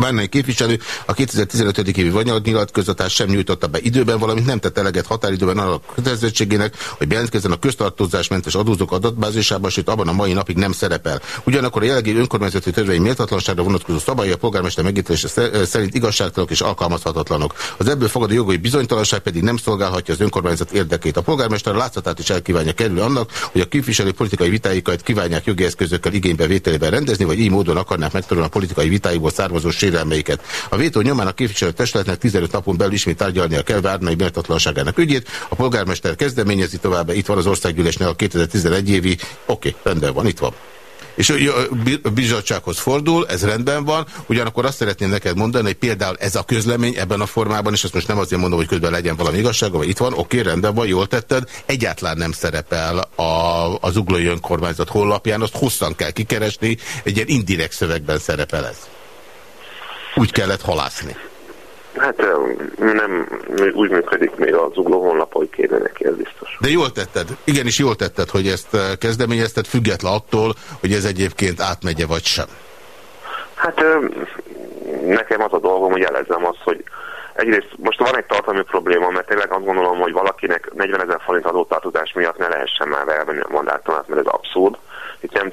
Várnai képviselő a 2015. évi nyilatkozatát sem nyújtotta be időben, valamint nem tett eleget határidőben a kötelezettségének, hogy bejelentkezzen a köztartozásmentes adózók adatbázisában, sőt abban a mai napig nem szerepel. Ugyanakkor a jelenlegi önkormányzati törvény méltatlanságra vonatkozó szabályi a polgármester megítélése szerint igazságtalanok és alkalmazhatatlanok. Az ebből fogadó jogai bizonytalanság pedig nem szolgálhatja az önkormányzat érdekét. A polgármester látszatát is elkívánja kerülni annak, hogy a képviselő politikai vitáikat kívánják jogi eszközökkel igénybe vételében rendezni, vagy így módon akarnák megtörölni a politikai vitáiból származó sérelmeiket. A vétó nyomán a képviselő testületnek 15 napon belül ismét tárgyalnia kell Várnai méltatlanságának ügyét. A polgármester kezdeményezi tovább, itt van az országgyűlésnél a 2011 évi, oké, okay, rendben van, itt van és a bizottsághoz fordul, ez rendben van, ugyanakkor azt szeretném neked mondani, hogy például ez a közlemény ebben a formában, és ezt most nem azért mondom, hogy közben legyen valami igazság, vagy itt van, oké, rendben van, jól tetted, egyáltalán nem szerepel a, az uglói önkormányzat honlapján, azt hosszan kell kikeresni, egy ilyen indirekt szövegben szerepel ez úgy kellett halászni? Hát nem úgy működik még az ugló honlap, hogy kéne neki, ez biztos. De jól tetted, igenis jól tetted, hogy ezt kezdeményezted, független attól, hogy ez egyébként átmegye vagy sem. Hát nekem az a dolgom, hogy jelezzem azt, hogy egyrészt most van egy tartalmi probléma, mert tényleg azt gondolom, hogy valakinek 40 ezer forint adótartozás miatt ne lehessen már elvenni a mandátumát, mert ez abszurd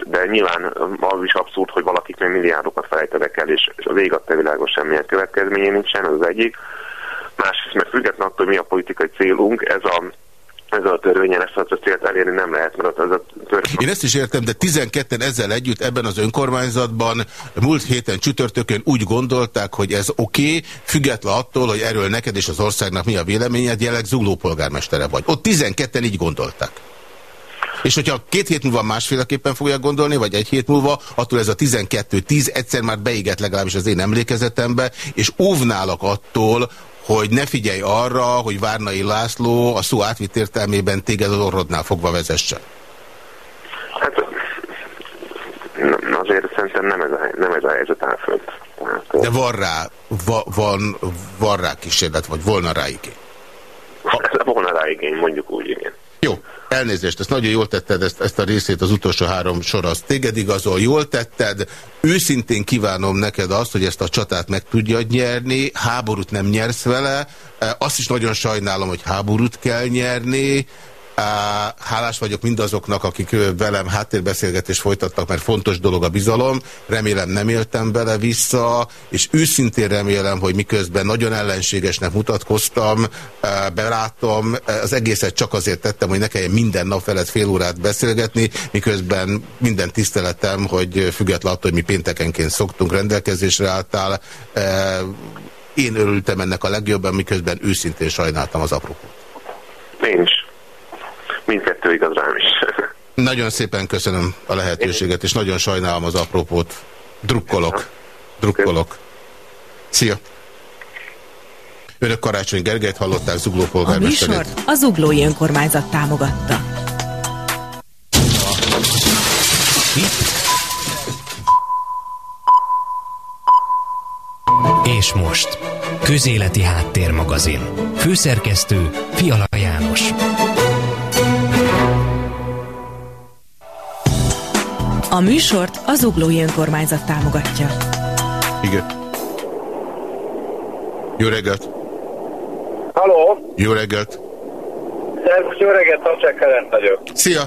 de nyilván az is abszurd, hogy valakik még milliárdokat felejtenek el, és, és az ég adta világos semmilyen következménye nincsen, az, egyik. Másrészt meg független attól, hogy mi a politikai célunk, ez a ezzel a törvényen ezt a célt elérni nem lehet, mert az a törvény... Én ezt is értem, de 12-en ezzel együtt ebben az önkormányzatban múlt héten csütörtökön úgy gondolták, hogy ez oké, okay, független attól, hogy erről neked és az országnak mi a véleményed, jelenleg Zugló polgármestere vagy. Ott 12-en így gondolták. És hogyha két hét múlva másféleképpen fogják gondolni, vagy egy hét múlva, attól ez a 12-10 egyszer már beégett legalábbis az én emlékezetembe, és óvnálak attól, hogy ne figyelj arra, hogy Várnai László a szó átvitt értelmében téged az orrodnál fogva vezesse. Hát azért szerintem nem ez a, nem ez a helyzet áll fönt. De van rá, va, van, van rá kísérlet, vagy volna rá igény? Ha... Volna rá igény, mondjuk úgy, igen. Jó, elnézést, ezt nagyon jól tetted, ezt, ezt a részét, az utolsó három sor, az téged igazol, jól tetted. Őszintén kívánom neked azt, hogy ezt a csatát meg tudjad nyerni, háborút nem nyersz vele, azt is nagyon sajnálom, hogy háborút kell nyerni, Hálás vagyok mindazoknak, akik velem háttérbeszélgetést folytattak, mert fontos dolog a bizalom. Remélem nem éltem bele vissza, és őszintén remélem, hogy miközben nagyon ellenségesnek mutatkoztam, belátom, az egészet csak azért tettem, hogy ne kelljen minden nap veled fél órát beszélgetni, miközben minden tiszteletem, hogy független attól, hogy mi péntekenként szoktunk rendelkezésre álltál. Én örültem ennek a legjobban, miközben őszintén sajnáltam az apropót. Én is Mindkettő igaz rám is. Nagyon szépen köszönöm a lehetőséget, és nagyon sajnálom az apropót. Drukkolok. Drukkolok. Szia! Önök Karácsony Gergelyt hallották Zugló polgármesterét. A műsort a Zuglói Önkormányzat támogatta. És most, Közéleti Háttérmagazin. Főszerkesztő Fiala János. A műsort az Uglói Önkormányzat támogatja. Igen. Jó reggelt! Halló! Jó reggelt! Szervusz, jó reggelt, Tacsák Kerent vagyok. Szia!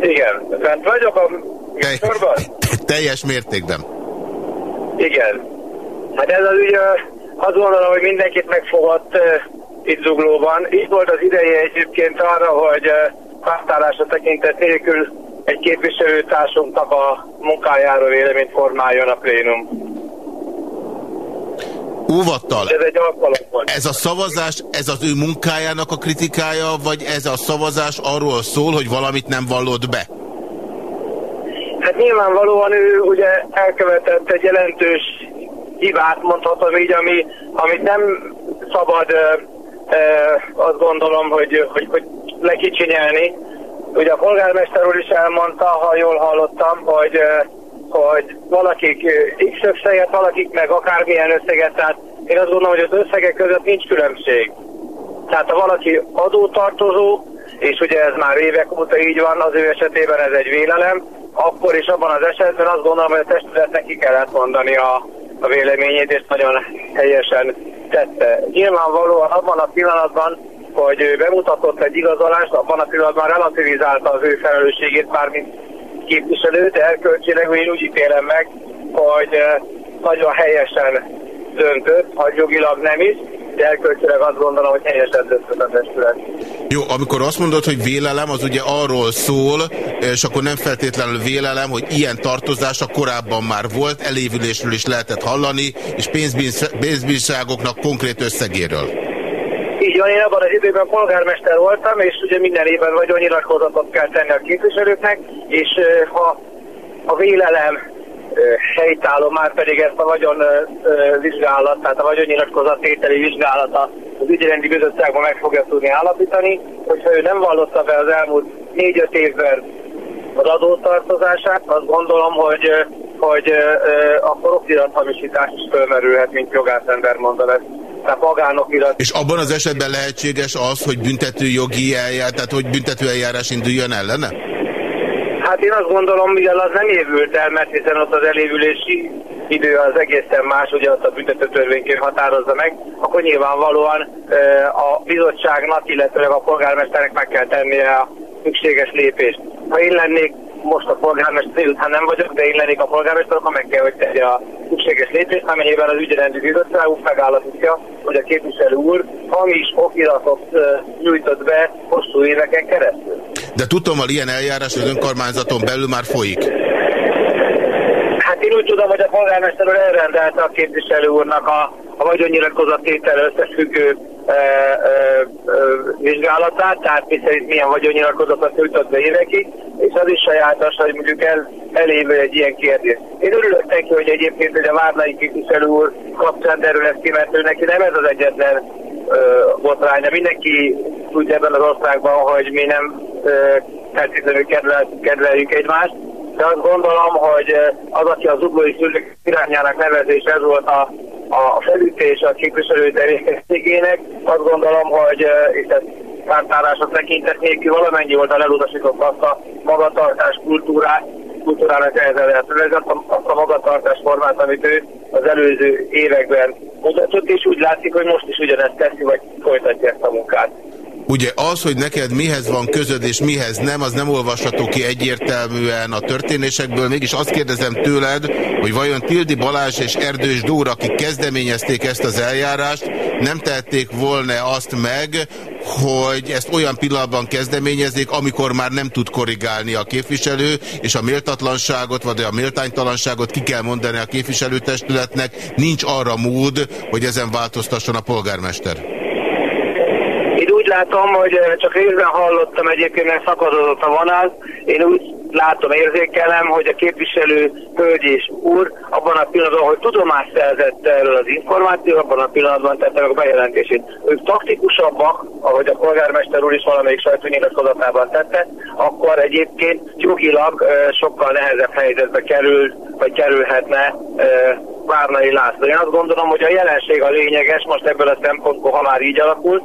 Igen, fent vagyok a műsorban? Teljes mértékben. Igen. Hát ez az ügy, azt gondolom, hogy mindenkit megfogott uh, itt zuglóban. Így volt az ideje egyébként arra, hogy uh, pártálásra tekintet nélkül egy képviselőtársunknak a munkájáról véleményt formáljon a plénum. Óvattal. Ez egy alkalom volt. Ez a szavazás, ez az ő munkájának a kritikája, vagy ez a szavazás arról szól, hogy valamit nem vallott be? Hát nyilvánvalóan ő ugye elkövetett egy jelentős hibát, mondhatom így, ami, amit nem szabad ö, ö, azt gondolom, hogy, hogy, hogy lekicsinyelni. Ugye a polgármester úr is elmondta, ha jól hallottam, hogy, hogy valakik X összeget, valakik meg akármilyen összeget, tehát én azt gondolom, hogy az összegek között nincs különbség. Tehát ha valaki adótartozó, és ugye ez már évek óta így van, az ő esetében ez egy vélelem, akkor is abban az esetben azt gondolom, hogy a testületnek ki kellett mondani a, a véleményét, és nagyon helyesen tette. Nyilvánvalóan abban a pillanatban, hogy bemutatott egy igazolást, abban a pillanatban relativizálta az ő felelősségét, mármint képviselő, de erkölcsileg én úgy ítélem meg, hogy nagyon helyesen döntött, ha jogilag nem is, de elkölcsileg azt gondolom, hogy helyesen döntött a testület. Jó, amikor azt mondod, hogy vélelem, az ugye arról szól, és akkor nem feltétlenül vélelem, hogy ilyen tartozása korábban már volt, elévülésről is lehetett hallani, és pénzbírságoknak konkrét összegéről. Így van, én abban az időben polgármester voltam, és ugye minden évben vagyonnyilatkozatot kell tenni a képviselőknek, és ha a vélelem helytálló, már pedig ezt a vagyon vizsgálat, tehát a vagyonnyilatkozat tételi vizsgálata az ügyrendi bizottságban meg fogja tudni állapítani, hogyha ő nem vallotta be az elmúlt négy-öt évben az adótartozását, azt gondolom, hogy, hogy akkor okirathamisítás is fölmerülhet, mint jogászember mondta ezt. Tehát magánokirat. És abban az esetben lehetséges az, hogy büntető jogi eljárás, tehát hogy büntető eljárás induljon ellene? Hát én azt gondolom, mivel az nem évült el, mert hiszen ott az elévülési idő az egészen más, ugye azt a büntető törvényként határozza meg, akkor nyilvánvalóan a bizottságnak, illetve a polgármesternek meg kell tennie a szükséges lépést. Ha én lennék most a polgármester, után nem vagyok, de én lennék a polgármester, akkor meg kell, hogy tegye a szükséges lépést, amennyiben az ügyrendi bizottságunk megállapítja, hogy a képviselő úr hamis okiratot nyújtott be hosszú éveken keresztül. De tudtommal ilyen eljárás az önkormányzaton belül már folyik. Hát én úgy tudom, hogy a polgármester úr elrendelte a képviselő úrnak a, a vagyonnyilatkozat tétel összefüggő vizsgálatát, tehát miszerint milyen vagyonnyilatkozatot nyújtott be évekig, és az is sajátos, hogy mondjuk el, elévő egy ilyen kérdés. Én örülök neki, hogy egyébként hogy a Várnai képviselő úr kapcsán derül ezt ki, mert ő neki nem ez az egyetlen botránya. Mindenki tudja ebben az országban, hogy mi nem feltétlenül kedvel, kedveljük egymást, de azt gondolom, hogy az, aki az uglói szülők irányának nevezés, ez volt a, a felütés a képviselő tevékenységének. Azt gondolom, hogy és ez pártárásra tekintet nélkül valamennyi oldal elutasított azt a magatartás kultúrát, kultúrának ehhez azt a magatartás formát, amit ő az előző években mutatott, és úgy látszik, hogy most is ugyanezt teszi, vagy folytatja ezt a munkát. Ugye az, hogy neked mihez van közöd és mihez nem, az nem olvasható ki egyértelműen a történésekből. Mégis azt kérdezem tőled, hogy vajon Tildi Balázs és Erdős Dóra, akik kezdeményezték ezt az eljárást, nem tették volna azt meg, hogy ezt olyan pillanatban kezdeményezik, amikor már nem tud korrigálni a képviselő, és a méltatlanságot, vagy a méltánytalanságot ki kell mondani a képviselőtestületnek, nincs arra mód, hogy ezen változtasson a polgármester. Látom, hogy eh, csak részben hallottam egyébként, mert szakadott a vonal. Én úgy látom, érzékelem, hogy a képviselő hölgy és úr abban a pillanatban, hogy tudomást szerzett erről az információ, abban a pillanatban tette meg a bejelentését. Ők taktikusabbak, ahogy a polgármester úr is valamelyik sajtónyilatkozatában tette, akkor egyébként jogilag uh, sokkal nehezebb helyzetbe kerül, vagy kerülhetne uh, Várnai László. Én azt gondolom, hogy a jelenség a lényeges most ebből a szempontból, ha már így alakult,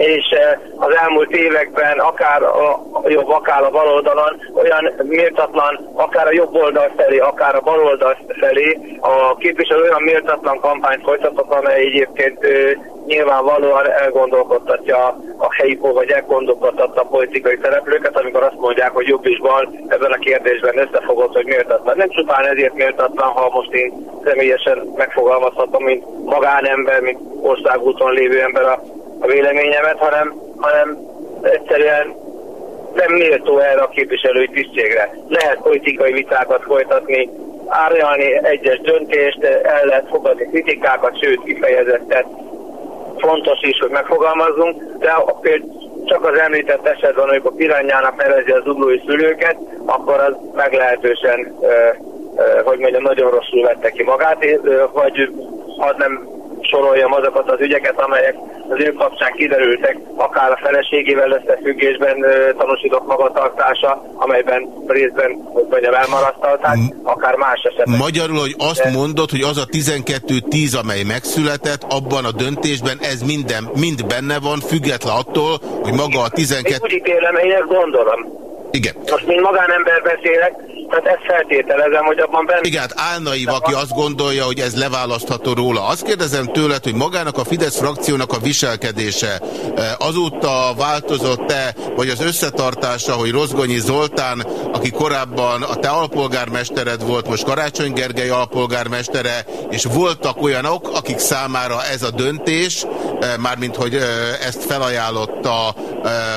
és eh, az elmúlt években akár a jobb, akár a baloldalon olyan méltatlan, akár a jobb oldal felé, akár a baloldal felé a képviselő olyan méltatlan kampányt folytatott, amely egyébként eh, nyilvánvalóan elgondolkodtatja a helyi vagy elgondolkodtatta a politikai szereplőket, amikor azt mondják, hogy jobb és bal ebben a kérdésben összefogott, hogy méltatlan. Nem csupán ezért méltatlan, ha most én személyesen megfogalmazhatom, mint magánember, mint országúton lévő ember a a véleményemet, hanem, hanem egyszerűen nem méltó erre a képviselői tisztségre. Lehet politikai vitákat folytatni, árnyalni egyes döntést, el lehet fogadni kritikákat, sőt kifejezettet fontos is, hogy megfogalmazzunk, de például csak az említett esetben, amikor pirányának nevezi az uglói szülőket, akkor az meglehetősen, hogy mondjam, nagyon rosszul vette ki magát, vagy az nem soroljam azokat az ügyeket, amelyek az ő kapcsán kiderültek, akár a feleségével összefüggésben tanúsított magatartása, amelyben részben, hogy mondjam, elmarasztalták, akár más esetben. Magyarul, hogy azt mondod, hogy az a 12-10, amely megszületett, abban a döntésben ez minden, mind benne van, független attól, hogy maga a 12... Én úgy ítélem, én ezt gondolom. Igen. Most mint magánember beszélek, tehát ezt feltételezem, hogy abban benne... Igen, hát álnaiv, aki azt gondolja, hogy ez leválasztható róla. Azt kérdezem tőled, hogy magának a Fidesz frakciónak a viselkedése eh, azóta változott-e, vagy az összetartása, hogy Rozgonyi Zoltán, aki korábban a te alpolgármestered volt, most Karácsony Gergely alpolgármestere, és voltak olyanok, akik számára ez a döntés, eh, mármint hogy eh, ezt felajánlotta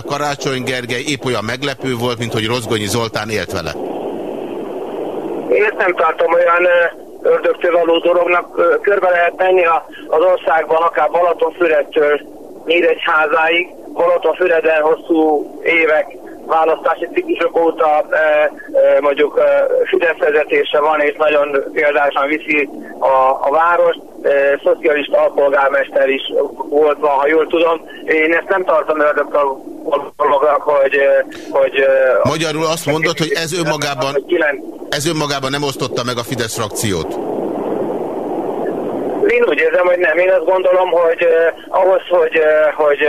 Karácsony Gergely, épp olyan meglepő volt, mint hogy Rozgonyi Zoltán élt vele. Én ezt nem tartom olyan ördögtől való dolognak. Körbe lehet menni az országban, akár Balatonfüredtől Nyíregyházáig. Balatonfüreden hosszú évek választási ciklusok óta e, e, mondjuk e, Fidesz vezetése van, és nagyon példásan viszi a, a várost. Szocialista alpolgármester is volt van, ha jól tudom. Én ezt nem tartom ördögtől dolognak, hogy, hogy... Magyarul azt mondod, hogy ez önmagában, ez önmagában nem osztotta meg a Fidesz frakciót? Én úgy érzem, hogy nem. Én azt gondolom, hogy eh, ahhoz, hogy, eh, hogy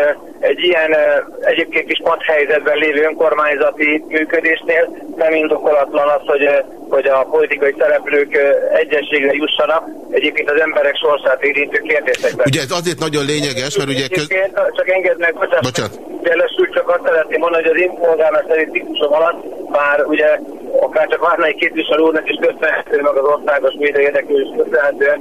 egy ilyen eh, egyébként is helyzetben lévő önkormányzati működésnél nem indokolatlan az, hogy, eh, hogy a politikai szereplők eh, egyességre jussanak, egyébként az emberek sorsát érintő kérdésekben. Ugye ez azért nagyon lényeges, mert ugye... Köz... Csak engedd meg, bocsánat. bocsánat. Jelesül csak azt szeretném mondani, hogy az én polgármesteri ciklusom alatt már ugye akár csak Várnai képviselő úrnak is köszönhető, meg az országos média érdeklődés köszönhetően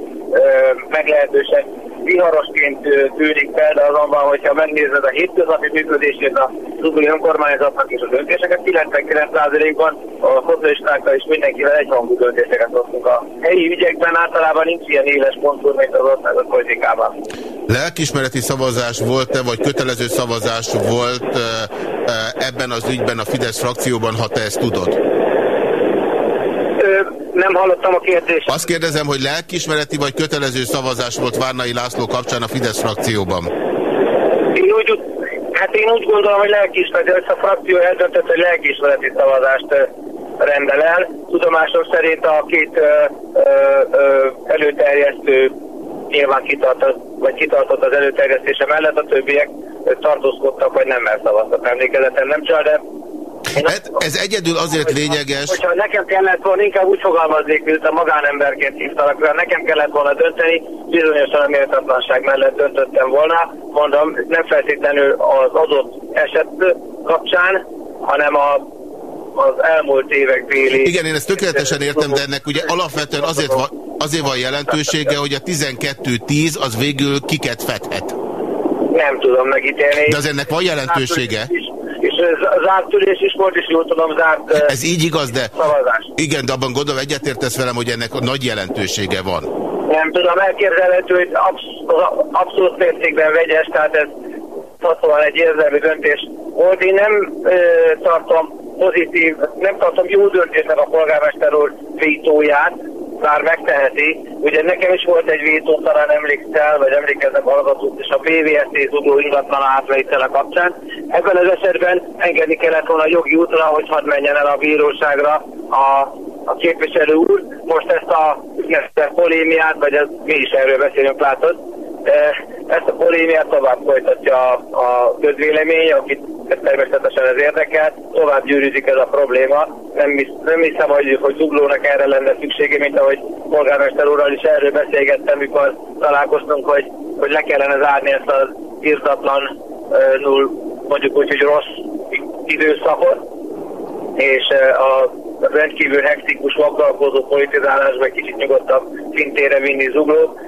meglehetősen viharosként tűnik fel, de azonban, hogyha megnézed a hétköznapi működését a zuglói önkormányzatnak és a döntéseket, 99%-ban a szocialistákkal és mindenkivel egyhangú döntéseket hoztunk. A helyi ügyekben általában nincs ilyen éles pontúr, mint az országos politikában. Lelkismereti szavazás volt-e, vagy kötelező szavazás volt ebben az ügyben a Fidesz frakcióban, ha te ezt tudod? Nem hallottam a kérdést. Azt kérdezem, hogy lelkismereti vagy kötelező szavazás volt Várnai László kapcsán a Fidesz frakcióban? Én úgy, hát én úgy gondolom, hogy lelkismereti, hogy a frakció eldöntött, hogy lelkismereti szavazást rendel el. Tudomásom szerint a két ö, ö, előterjesztő nyilván kitartott, vagy kitartott az előterjesztése mellett, a többiek tartózkodtak, vagy nem szavaztak. Emlékezetem nem csak, de ez, ez egyedül azért lényeges... Hogyha nekem kellett volna, inkább úgy fogalmaznék, mint a magánemberként hívtalak, mert nekem kellett volna dönteni, bizonyosan a méltatlanság mellett döntöttem volna. Mondom, nem feltétlenül az adott eset kapcsán, hanem a az elmúlt évek béli... Igen, én ezt tökéletesen értem, de ennek ugye alapvetően azért van, azért van jelentősége, hogy a 12-10 az végül kiket fedhet. Nem tudom megítélni. De az ennek van jelentősége? Zárt ülés is volt, és jól tudom, zárt Ez így igaz, de... Szavazás. Igen, de abban gondolom egyetértesz velem, hogy ennek a nagy jelentősége van. Nem tudom, elképzelhető, hogy absz abszolút mértékben vegyes, tehát ez hatóan egy érzelmi döntés volt. Én nem ö, tartom pozitív, nem tartom jó döntésnek a polgármester úr vétóját, bár megteheti. Ugye nekem is volt egy vétó, talán emlékszel, vagy emlékeznek hallgatók, és a BVSZ zugló ingatlan átvétele kapcsán. Ebben az esetben engedni kellett volna a jogi útra, hogy hadd menjen el a bíróságra a a képviselő úr. Most ezt a polémiát, vagy ez, mi is erről beszélünk, látod, ezt a polémiát tovább folytatja a, közvélemény, akit természetesen ez érdekel, tovább gyűrűzik ez a probléma. Nem, nem hiszem, hogy, hogy zuglónak erre lenne szüksége, mint ahogy polgármester úrral is erről beszélgettem, mikor találkoztunk, hogy, hogy le kellene zárni ezt az null, mondjuk úgy, hogy rossz időszakot, és a rendkívül hektikus, vagdalkozó politizálásba egy kicsit nyugodtabb szintére vinni zuglót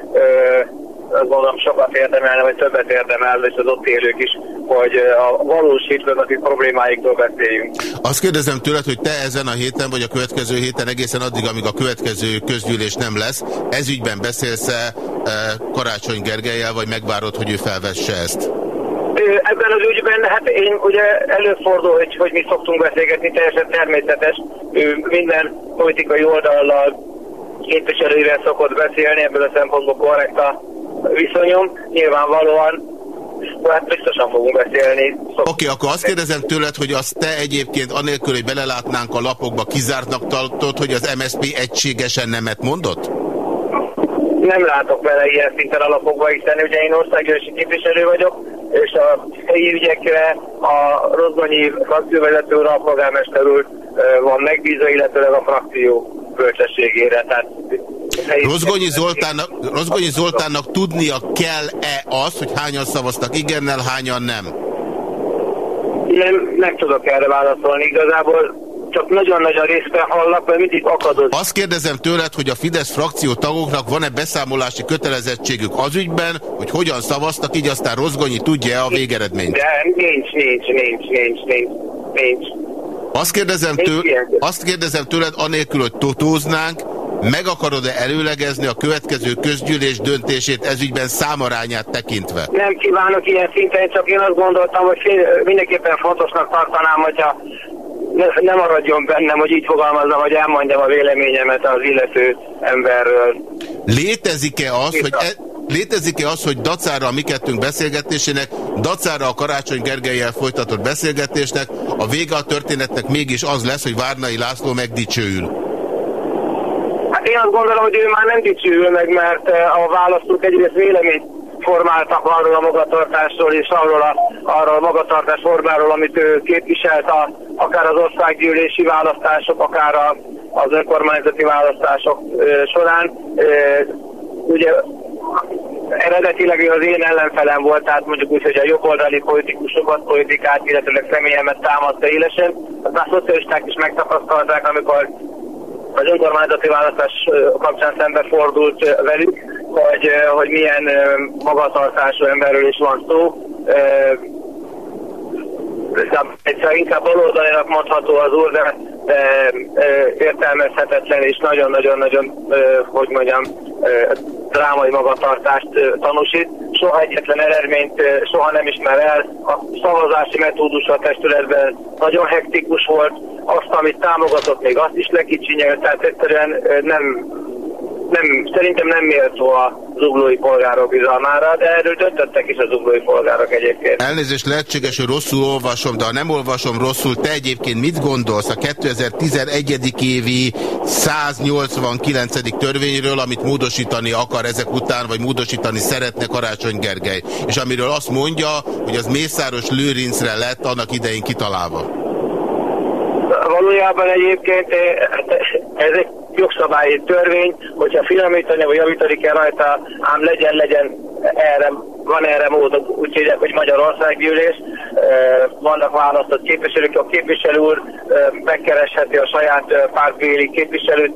gondolom sokat érdemelne, vagy többet érdemel, és az ott élők is, hogy a valós hétköznapi problémáikról beszéljünk. Azt kérdezem tőled, hogy te ezen a héten, vagy a következő héten egészen addig, amíg a következő közgyűlés nem lesz, ezügyben beszélsz-e Karácsony Gergelyel, vagy megvárod, hogy ő felvesse ezt? Ebben az ügyben, hát én ugye előfordul, hogy, hogy mi szoktunk beszélgetni, teljesen természetes. Minden politikai oldallal képviselőivel szokott beszélni, ebből a szempontból korrekt a viszonyom. Nyilvánvalóan hát biztosan fogunk beszélni. Oké, okay, akkor azt kérdezem tőled, hogy azt te egyébként anélkül, hogy belelátnánk a lapokba, kizártnak tartod, hogy az MSP egységesen nemet mondott? Nem látok bele ilyen szinten a lapokba, hiszen ugye én országgyűlési képviselő vagyok, és a helyi ügyekre a Rozgonyi frakcióvezető a polgármester úr van megbízva, illetőleg a frakció bölcsességére. Tehát Rozgonyi Zoltánnak, Rozgonyi Zoltánnak tudnia kell-e azt, hogy hányan szavaztak igennel, hányan nem? Nem, nem tudok erre válaszolni. Igazából csak nagyon-nagyon részben hallak, mert mindig akadod. Azt kérdezem tőled, hogy a Fidesz frakció tagoknak van-e beszámolási kötelezettségük az ügyben, hogy hogyan szavaztak, így aztán Rozgonyi tudja-e a végeredményt? De nincs, nincs, nincs, nincs, nincs, nincs. Azt kérdezem, től, azt kérdezem tőled, anélkül, hogy totóznánk, meg akarod-e előlegezni a következő közgyűlés döntését ezügyben számarányát tekintve? Nem kívánok ilyen szinten, csak én azt gondoltam, hogy mindenképpen fontosnak tartanám, hogyha ne, ne maradjon bennem, hogy így fogalmazzam, hogy elmondjam a véleményemet az illető emberről. Létezik-e az, hogy... E Létezik-e az, hogy dacára a mi kettőnk beszélgetésének, dacára a Karácsony Gergelyel folytatott beszélgetésnek, a vége a történetnek mégis az lesz, hogy Várnai László megdicsőül? Én azt gondolom, hogy ő már nem dicsőül meg, mert eh, a választók egyrészt véleményt formáltak arról a magatartásról és arról a, arról a magatartás formáról, amit ő képviselt, a, akár az országgyűlési választások, akár a, az önkormányzati választások ö, eh, során. Ö, eh, ugye eredetileg az én ellenfelem volt, tehát mondjuk úgy, hogy a jobboldali politikusokat, politikát, illetve személyemet támadta élesen. Azt már szocialisták is megtapasztalták, amikor az önkormányzati választás kapcsán szembe fordult velük, hogy, hogy milyen magatartású emberről is van szó. Egyszer inkább baloldalinak mondható az úr, de értelmezhetetlen és nagyon-nagyon-nagyon, hogy mondjam, drámai magatartást tanúsít. Soha egyetlen eredményt soha nem ismer el. A szavazási metódus a testületben nagyon hektikus volt. Azt, amit támogatott, még azt is lekicsinyelt, tehát egyszerűen nem nem, szerintem nem méltó a zuglói polgárok bizalmára, de erről döntöttek is a zuglói polgárok egyébként. Elnézést lehetséges, hogy rosszul olvasom, de ha nem olvasom rosszul, te egyébként mit gondolsz a 2011. évi 189. törvényről, amit módosítani akar ezek után, vagy módosítani szeretne Karácsony Gergely, és amiről azt mondja, hogy az Mészáros Lőrincre lett annak idején kitalálva? Valójában egyébként eh, ez egy jogszabályi törvény, hogyha finomítani vagy javítani kell rajta, ám legyen, legyen erre, van erre mód, úgyhogy hogy Magyarországgyűlés, vannak választott képviselők, a képviselő úr megkeresheti a saját pártbéli képviselőt,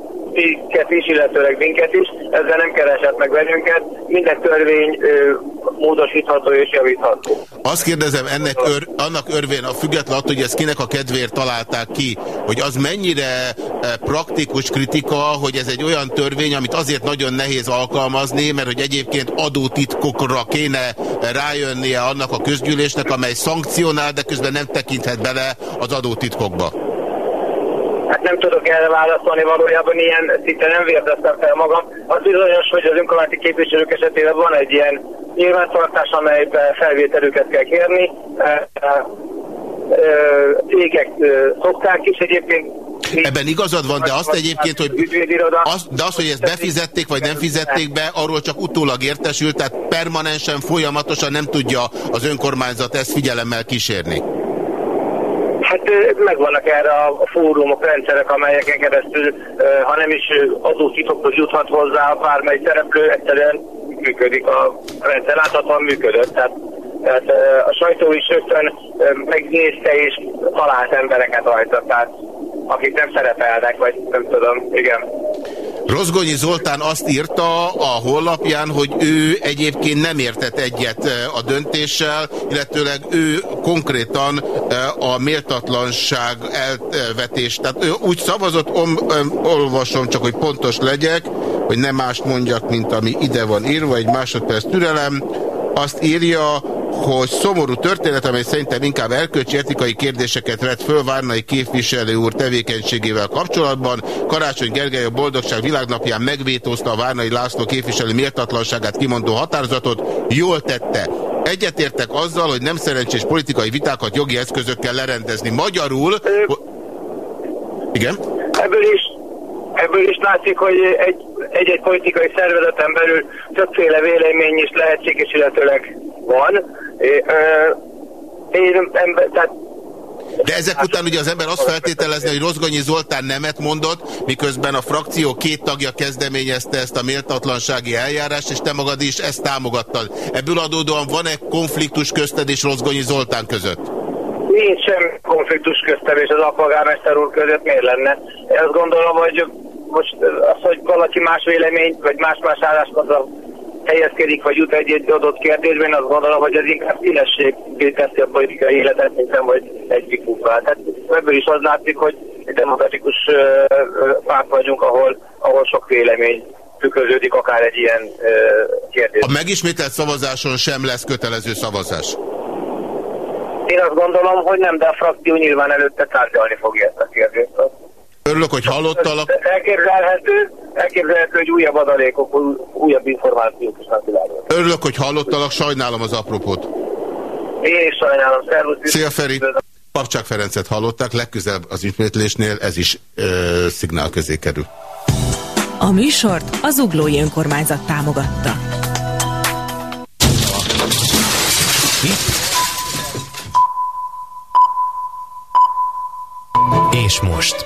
is, illetőleg minket is, ezzel nem keresett meg bennünket, minden törvény ö, módosítható és javítható. Azt kérdezem ennek ör, annak örvén, a független hogy ezt kinek a kedvéért találták ki, hogy az mennyire e, praktikus kritika, hogy ez egy olyan törvény, amit azért nagyon nehéz alkalmazni, mert hogy egyébként adótitkokra kéne rájönnie annak a közgyűlésnek, amely szankcionál, de közben nem tekinthet bele az adótitkokba. Nem tudok erre válaszolni, valójában ilyen szinte nem vérdeztem fel magam. Az bizonyos, hogy az önkormányzati képviselők esetében van egy ilyen nyilvántartás, amelyben felvételüket kell kérni. Cégek szokták is egyébként Ebben igazad van, de azt egyébként, hogy az, de az, hogy ezt befizették, vagy nem fizették be, arról csak utólag értesült, tehát permanensen, folyamatosan nem tudja az önkormányzat ezt figyelemmel kísérni. Hát megvannak erre a fórumok, rendszerek, amelyeken keresztül, ha nem is adótitokhoz juthat hozzá bármely szereplő, egyszerűen működik a rendszer, láthatóan működött. Tehát, tehát a sajtó is rögtön megnézte és talált embereket rajta, tehát akik nem szerepelnek, vagy nem tudom, igen. Rozgonyi Zoltán azt írta a honlapján, hogy ő egyébként nem értett egyet eh, a döntéssel, illetőleg ő konkrétan eh, a méltatlanság elvetés. Tehát ő úgy szavazott, om, olvasom csak, hogy pontos legyek, hogy nem mást mondjak, mint ami ide van írva, egy másodperc türelem. Azt írja, hogy szomorú történet, amely szerintem inkább erkölcsi etikai kérdéseket vett föl Várnai képviselő úr tevékenységével kapcsolatban. Karácsony Gergely a Boldogság világnapján megvétózta a Várnai László képviselő méltatlanságát kimondó határozatot. Jól tette. Egyetértek azzal, hogy nem szerencsés politikai vitákat jogi eszközökkel lerendezni. Magyarul... Igen? Ebből is, ebből is látszik, hogy egy-egy politikai szervezeten belül többféle vélemény is lehetséges, illetőleg van. Én, ember, tehát de ezek után ugye az ember azt feltételezni, hogy Rozgonyi Zoltán nemet mondott, miközben a frakció két tagja kezdeményezte ezt a méltatlansági eljárást, és te magad is ezt támogattad. Ebből adódóan van-e konfliktus közted és Rozgonyi Zoltán között? Nincs sem konfliktus köztem és az alpolgármester úr között miért lenne. Én azt gondolom, hogy most az, hogy valaki más vélemény, vagy más-más álláspontra helyezkedik, vagy jut egy, adott kérdésben, azt gondolom, hogy ez inkább színességé teszi a politikai életet, mint sem, hogy egy kifúvá. Tehát ebből is az látszik, hogy egy demokratikus párt vagyunk, ahol, ahol sok vélemény tükröződik akár egy ilyen kérdés. A megismételt szavazáson sem lesz kötelező szavazás? Én azt gondolom, hogy nem, de a frakció nyilván előtte tárgyalni fogja ezt a kérdést. Örülök, hogy hallottalak. Elképzelhető, elképzelhető, hogy újabb adalékok, újabb információk is napvilágos. Örülök, hogy hallottalak, sajnálom az apropót. Én is sajnálom, szervusz. Szia Feri. Papcsák Ferencet hallották, legközelebb az ismétlésnél ez is ö, szignál közé kerül. A műsort az Uglói Önkormányzat támogatta. És most